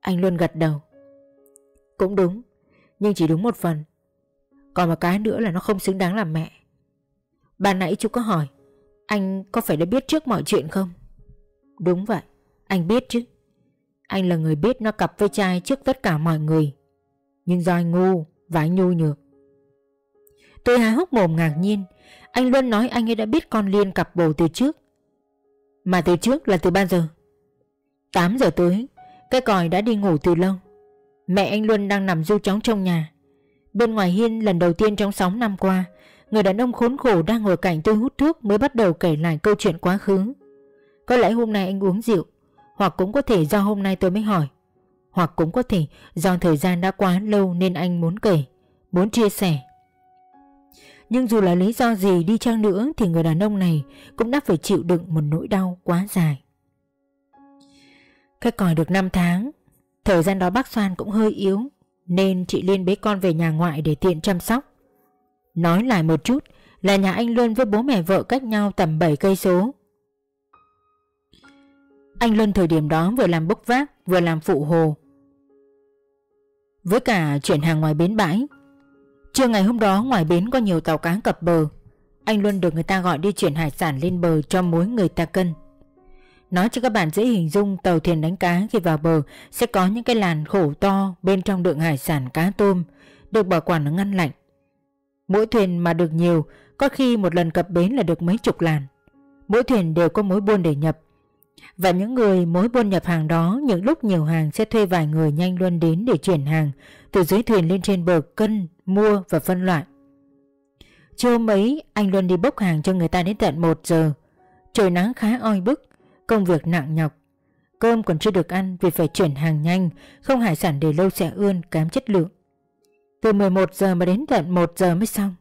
Anh luôn gật đầu. Cũng đúng, Nhưng chỉ đúng một phần. Còn một cái nữa là nó không xứng đáng làm mẹ. Bà nãy chú có hỏi, Anh có phải đã biết trước mọi chuyện không? Đúng vậy, Anh biết chứ. Anh là người biết nó cặp với trai trước tất cả mọi người. Nhưng do anh ngu Và anh nhu nhược. Tôi há hốc mồm ngạc nhiên. Anh luôn nói anh ấy đã biết con Liên cặp bồ từ trước mà từ trước là từ bao giờ? 8 giờ tối, Cái còi đã đi ngủ từ lâu. Mẹ anh Luân đang nằm du chóng trong nhà. Bên ngoài hiên, lần đầu tiên trong 6 năm qua, Người đàn ông khốn khổ đang ngồi cạnh tôi hút thuốc Mới bắt đầu kể lại câu chuyện quá khứ. Có lẽ hôm nay anh uống rượu, Hoặc cũng có thể do hôm nay tôi mới hỏi. Hoặc cũng có thể do thời gian đã quá lâu Nên anh muốn kể, Muốn chia sẻ nhưng dù là lý do gì đi chăng nữa thì người đàn ông này cũng đã phải chịu đựng một nỗi đau quá dài. Cái còi được 5 tháng, thời gian đó bác Soan cũng hơi yếu nên chị Liên bế con về nhà ngoại để tiện chăm sóc. Nói lại một chút là nhà anh Luân với bố mẹ vợ cách nhau tầm 7 cây số. Anh Luân thời điểm đó vừa làm bốc vác vừa làm phụ hồ. Với cả chuyển hàng ngoài bến bãi Trưa ngày hôm đó, ngoài bến có nhiều tàu cá cập bờ Anh luôn được người ta gọi đi chuyển hải sản lên bờ cho mối người ta cân Nói cho các bạn dễ hình dung, tàu thuyền đánh cá khi vào bờ sẽ có những cái làn khổ to bên trong đựng hải sản cá tôm, được bảo quản ở ngăn lạnh. Mỗi thuyền mà được nhiều, có khi một lần cập bến là được mấy chục làn. Mỗi thuyền đều có mối buôn để nhập. Và những người mối buôn nhập hàng đó những lúc nhiều hàng sẽ thuê vài người nhanh luôn đến để chuyển hàng từ dưới thuyền lên trên bờ cân mua và phân loại. Chiều mấy anh luôn đi bốc hàng cho người ta đến tận 1 giờ. Trời nắng khá oi bức, công việc nặng nhọc. Cơm còn chưa được ăn vì phải chuyển hàng nhanh, không hải sản để lâu sẽ ươn, kém chất lượng. Từ 11 giờ mà đến tận 1 giờ mới xong.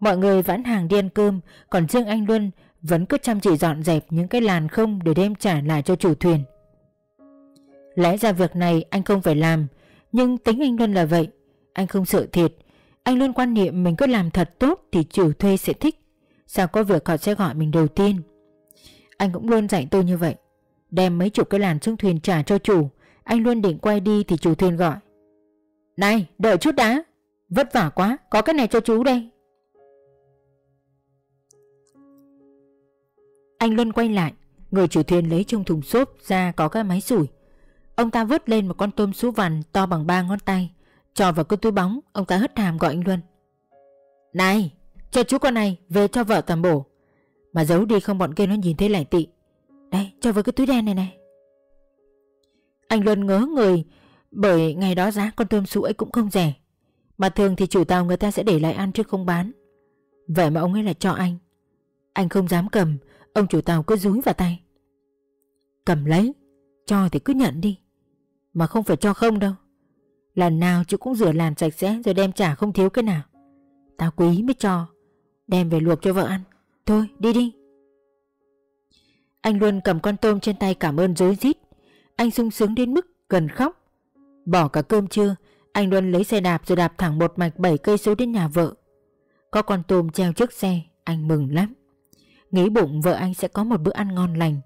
Mọi người vãn hàng đi ăn cơm, còn riêng anh Luân vẫn cứ chăm chỉ dọn dẹp những cái làn không để đem trả lại cho chủ thuyền. Lẽ ra việc này anh không phải làm, nhưng tính anh luôn là vậy. Anh không sợ thiệt Anh luôn quan niệm mình cứ làm thật tốt Thì chủ thuê sẽ thích. Sao có việc họ sẽ gọi mình đầu tiên? Anh cũng luôn dạy tôi như vậy. Đem mấy chục cái làn xuống thuyền trả cho chủ Anh luôn định quay đi thì chủ thuyền gọi. Này đợi chút đã Vất vả quá có cái này cho chú đây. Anh Luân quay lại, Người chủ thuyền lấy trong thùng xốp ra có cái máy sủi. Ông ta vớt lên một con tôm sú vằn to bằng ba ngón tay, cho vào cái túi bóng, Ông ta hất hàm gọi anh Luân. Này, cho chú con này về cho vợ tầm bổ Mà giấu đi không bọn kia nó nhìn thấy lại tị. Đây, cho với cái túi đen này này. Anh Luân ngớ người, Bởi ngày đó giá con tôm sú ấy cũng không rẻ, Mà thường thì chủ tàu người ta sẽ để lại ăn chứ không bán. Vậy mà ông ấy lại cho anh. Anh không dám cầm Ông chủ tàu cứ dúi vào tay. Cầm lấy, Cho thì cứ nhận đi. Mà không phải cho không đâu. Lần nào chú cũng rửa làn sạch sẽ Rồi đem trả không thiếu cái nào. Tao quý mới cho, Đem về luộc cho vợ ăn. Thôi, đi đi. Anh luôn cầm con tôm trên tay cảm ơn dối rít. Anh sung sướng đến mức gần khóc. Bỏ cả cơm trưa, Anh Luân lấy xe đạp rồi đạp thẳng một mạch 7 cây số đến nhà vợ. Có con tôm treo trước xe, Anh mừng lắm. Nghĩ bụng vợ anh sẽ có một bữa ăn ngon lành.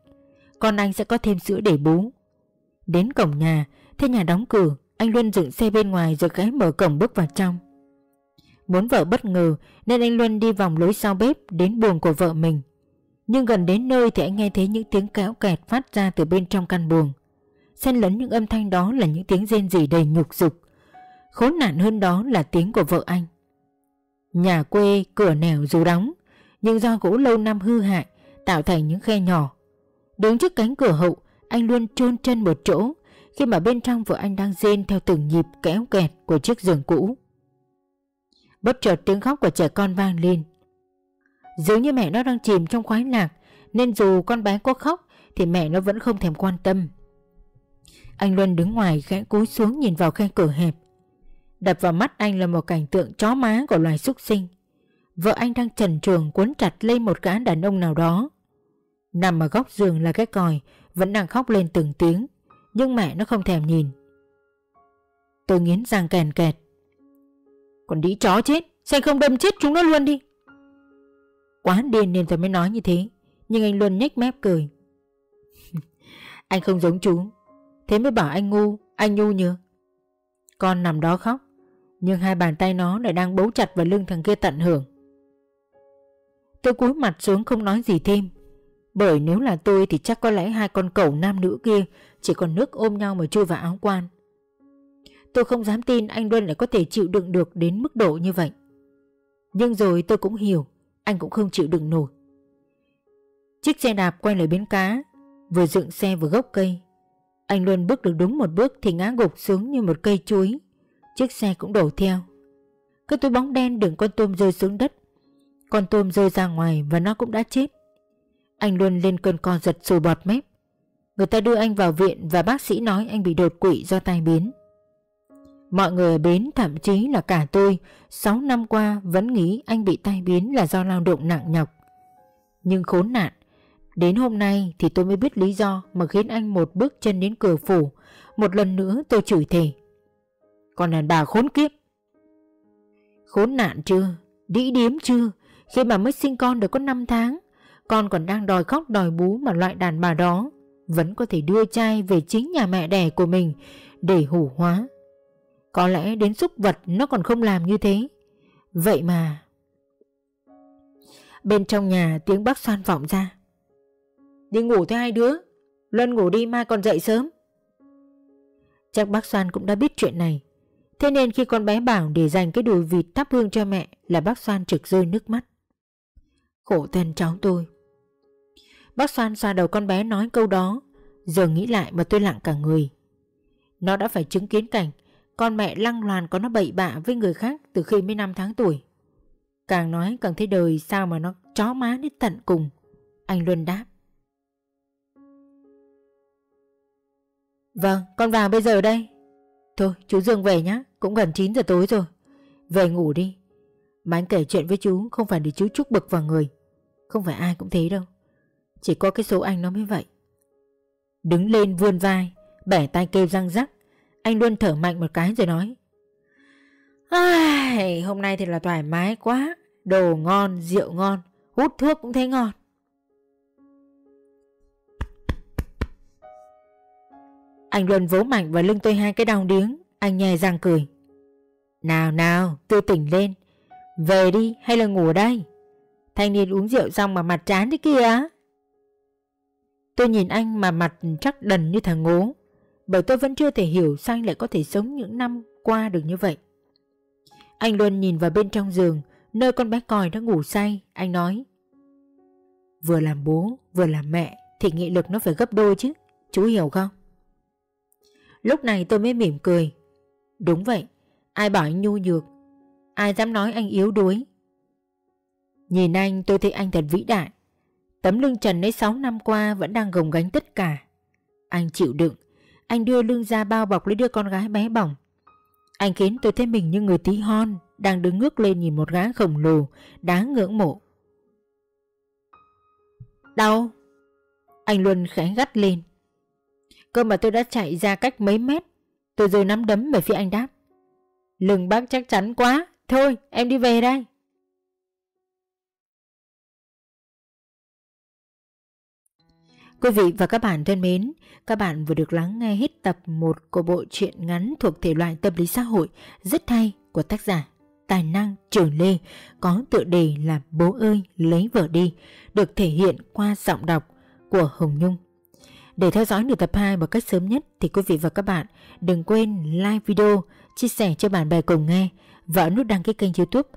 Con anh sẽ có thêm sữa để bú. Đến cổng nhà Thế nhà đóng cửa, Anh Luân dựng xe bên ngoài rồi gái mở cổng bước vào trong. Muốn vợ bất ngờ, Nên anh Luân đi vòng lối sau bếp Đến buồng của vợ mình. Nhưng gần đến nơi thì anh nghe thấy những tiếng kéo kẹt Phát ra từ bên trong căn buồng. Xen lẫn những âm thanh đó là những tiếng rên rỉ đầy nhục dục. Khốn nạn hơn đó là tiếng của vợ anh. Nhà quê, cửa nẻo dù đóng. Nhưng do gỗ lâu năm hư hại, Tạo thành những khe nhỏ. Đứng trước cánh cửa hậu, Anh luôn trôn chân một chỗ, Khi mà bên trong vợ anh đang rên theo từng nhịp kéo kẹt của chiếc giường cũ. Bất chợt tiếng khóc của trẻ con vang lên. Dường như mẹ nó đang chìm trong khoái lạc, Nên dù con bé có khóc, Thì mẹ nó vẫn không thèm quan tâm. Anh Luân đứng ngoài khẽ cúi xuống nhìn vào khe cửa hẹp. Đập vào mắt anh là một cảnh tượng chó má của loài súc sinh. Vợ anh đang trần trường cuốn chặt lên một gã đàn ông nào đó. Nằm ở góc giường là cái còi, Vẫn đang khóc lên từng tiếng, Nhưng mẹ nó không thèm nhìn. Tôi nghiến răng kèn kẹt. Còn đĩ chó chết Sao không đâm chết chúng nó luôn đi. Quá điên nên tôi mới nói như thế, Nhưng anh luôn nhếch mép cười. Anh không giống chú, Thế mới bảo anh ngu, Anh nhu nhược Con nằm đó khóc, Nhưng hai bàn tay nó lại đang bấu chặt vào lưng thằng kia tận hưởng. Tôi cúi mặt xuống không nói gì thêm. Bởi nếu là tôi thì chắc có lẽ hai con cẩu nam nữ kia Chỉ còn nước ôm nhau mà chui vào áo quan. Tôi không dám tin anh Luân lại có thể chịu đựng được đến mức độ như vậy. Nhưng rồi tôi cũng hiểu, Anh cũng không chịu đựng nổi. Chiếc xe đạp quay lại bến cá, Vừa dựng xe vừa gốc cây. Anh Luân bước được đúng một bước Thì ngã gục xuống như một cây chuối. Chiếc xe cũng đổ theo. Cái túi bóng đen đựng con tôm rơi xuống đất con tôm rơi ra ngoài và nó cũng đã chết. Anh luôn lên cơn co giật sùi bọt mép. Người ta đưa anh vào viện và bác sĩ nói anh bị đột quỵ do tai biến. Mọi người ở bến thậm chí là cả tôi 6 năm qua vẫn nghĩ anh bị tai biến là do lao động nặng nhọc. Nhưng khốn nạn, Đến hôm nay thì tôi mới biết lý do mà khiến anh một bước chân đến cửa phủ. Một lần nữa tôi chửi thề. Còn đàn bà khốn kiếp. Khốn nạn chưa? Đĩ điếm chưa? Khi mà mới sinh con được có 5 tháng, Con còn đang đòi khóc đòi bú mà loại đàn bà đó Vẫn có thể đưa trai về chính nhà mẹ đẻ của mình Để hủ hóa. Có lẽ đến xúc vật nó còn không làm như thế. Vậy mà, Bên trong nhà tiếng bác xoan vọng ra. Đi ngủ thôi hai đứa, Luân ngủ đi, mai còn dậy sớm. Chắc bác Soan cũng đã biết chuyện này. Thế nên khi con bé bảo để dành cái đùi vịt thắp hương cho mẹ Là bác Soan trực rơi nước mắt. Khổ thân cháu tôi Bác xoan xoa đầu con bé nói câu đó Giờ nghĩ lại mà tôi lặng cả người Nó đã phải chứng kiến cảnh Con mẹ lăng loàn có nó bậy bạ với người khác Từ khi mới năm tháng tuổi Càng nói càng thấy đời sao mà nó chó má đến tận cùng Anh Luân đáp Vâng, con vào bây giờ đây. Thôi, chú Dương về nhá, cũng gần 9 giờ tối rồi. Về ngủ đi. Mà anh kể chuyện với chú không phải để chú chúc bực vào người. Không phải ai cũng thế đâu. Chỉ có cái số anh nó mới vậy. Đứng lên vươn vai, bẻ tay kêu răng rắc. Anh luôn thở mạnh một cái rồi nói. Ai, hôm nay thì là thoải mái quá. Đồ ngon, rượu ngon, hút thuốc cũng thấy ngon. Anh Luân vỗ mạnh vào lưng tôi hai cái đau điếng Anh nhè răng cười Nào nào tôi tỉnh lên Về đi hay là ngủ đây Thanh niên uống rượu xong mà mặt chán thế kia Tôi nhìn anh mà mặt chắc đần như thằng ngố, Bởi tôi vẫn chưa thể hiểu sao anh lại có thể sống những năm qua được như vậy. Anh luôn nhìn vào bên trong giường, Nơi con bé còi đã ngủ say, Anh nói, Vừa làm bố, vừa làm mẹ, Thì nghị lực nó phải gấp đôi chứ, Chú hiểu không? Lúc này tôi mới mỉm cười, Đúng vậy, Ai bảo anh nhu nhược, Ai dám nói anh yếu đuối Nhìn anh, tôi thấy anh thật vĩ đại Tấm lưng trần ấy 6 năm qua Vẫn đang gồng gánh tất cả Anh chịu đựng Anh đưa lưng ra bao bọc lấy đứa con gái bé bỏng. Anh khiến tôi thấy mình như người tí hon, đang đứng ngước lên nhìn một gái khổng lồ đáng ngưỡng mộ. Đau. Anh Luân khẽ gắt lên. Cơ mà tôi đã chạy ra cách mấy mét. Tôi rồi nắm đấm về phía anh đáp. Lưng bác chắc chắn quá. Thôi, em đi về đây. Quý vị và các bạn thân mến, các bạn vừa được lắng nghe hết tập 1 của bộ truyện ngắn thuộc thể loại tâm lý xã hội rất hay của tác giả Tài năng Trường Lê có tựa đề là Bố ơi lấy vợ đi, được thể hiện qua giọng đọc của Hồng Nhung. Để theo dõi được tập 2 một cách sớm nhất thì quý vị và các bạn đừng quên like video, chia sẻ cho bạn bè cùng nghe và nút đăng ký kênh youtube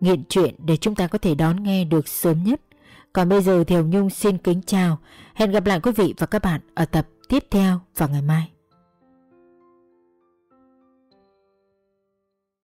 Nghiện Chuyện để chúng ta có thể đón nghe được sớm nhất. Còn bây giờ thì Hồng Nhung xin kính chào, hẹn gặp lại quý vị và các bạn ở tập tiếp theo vào ngày mai.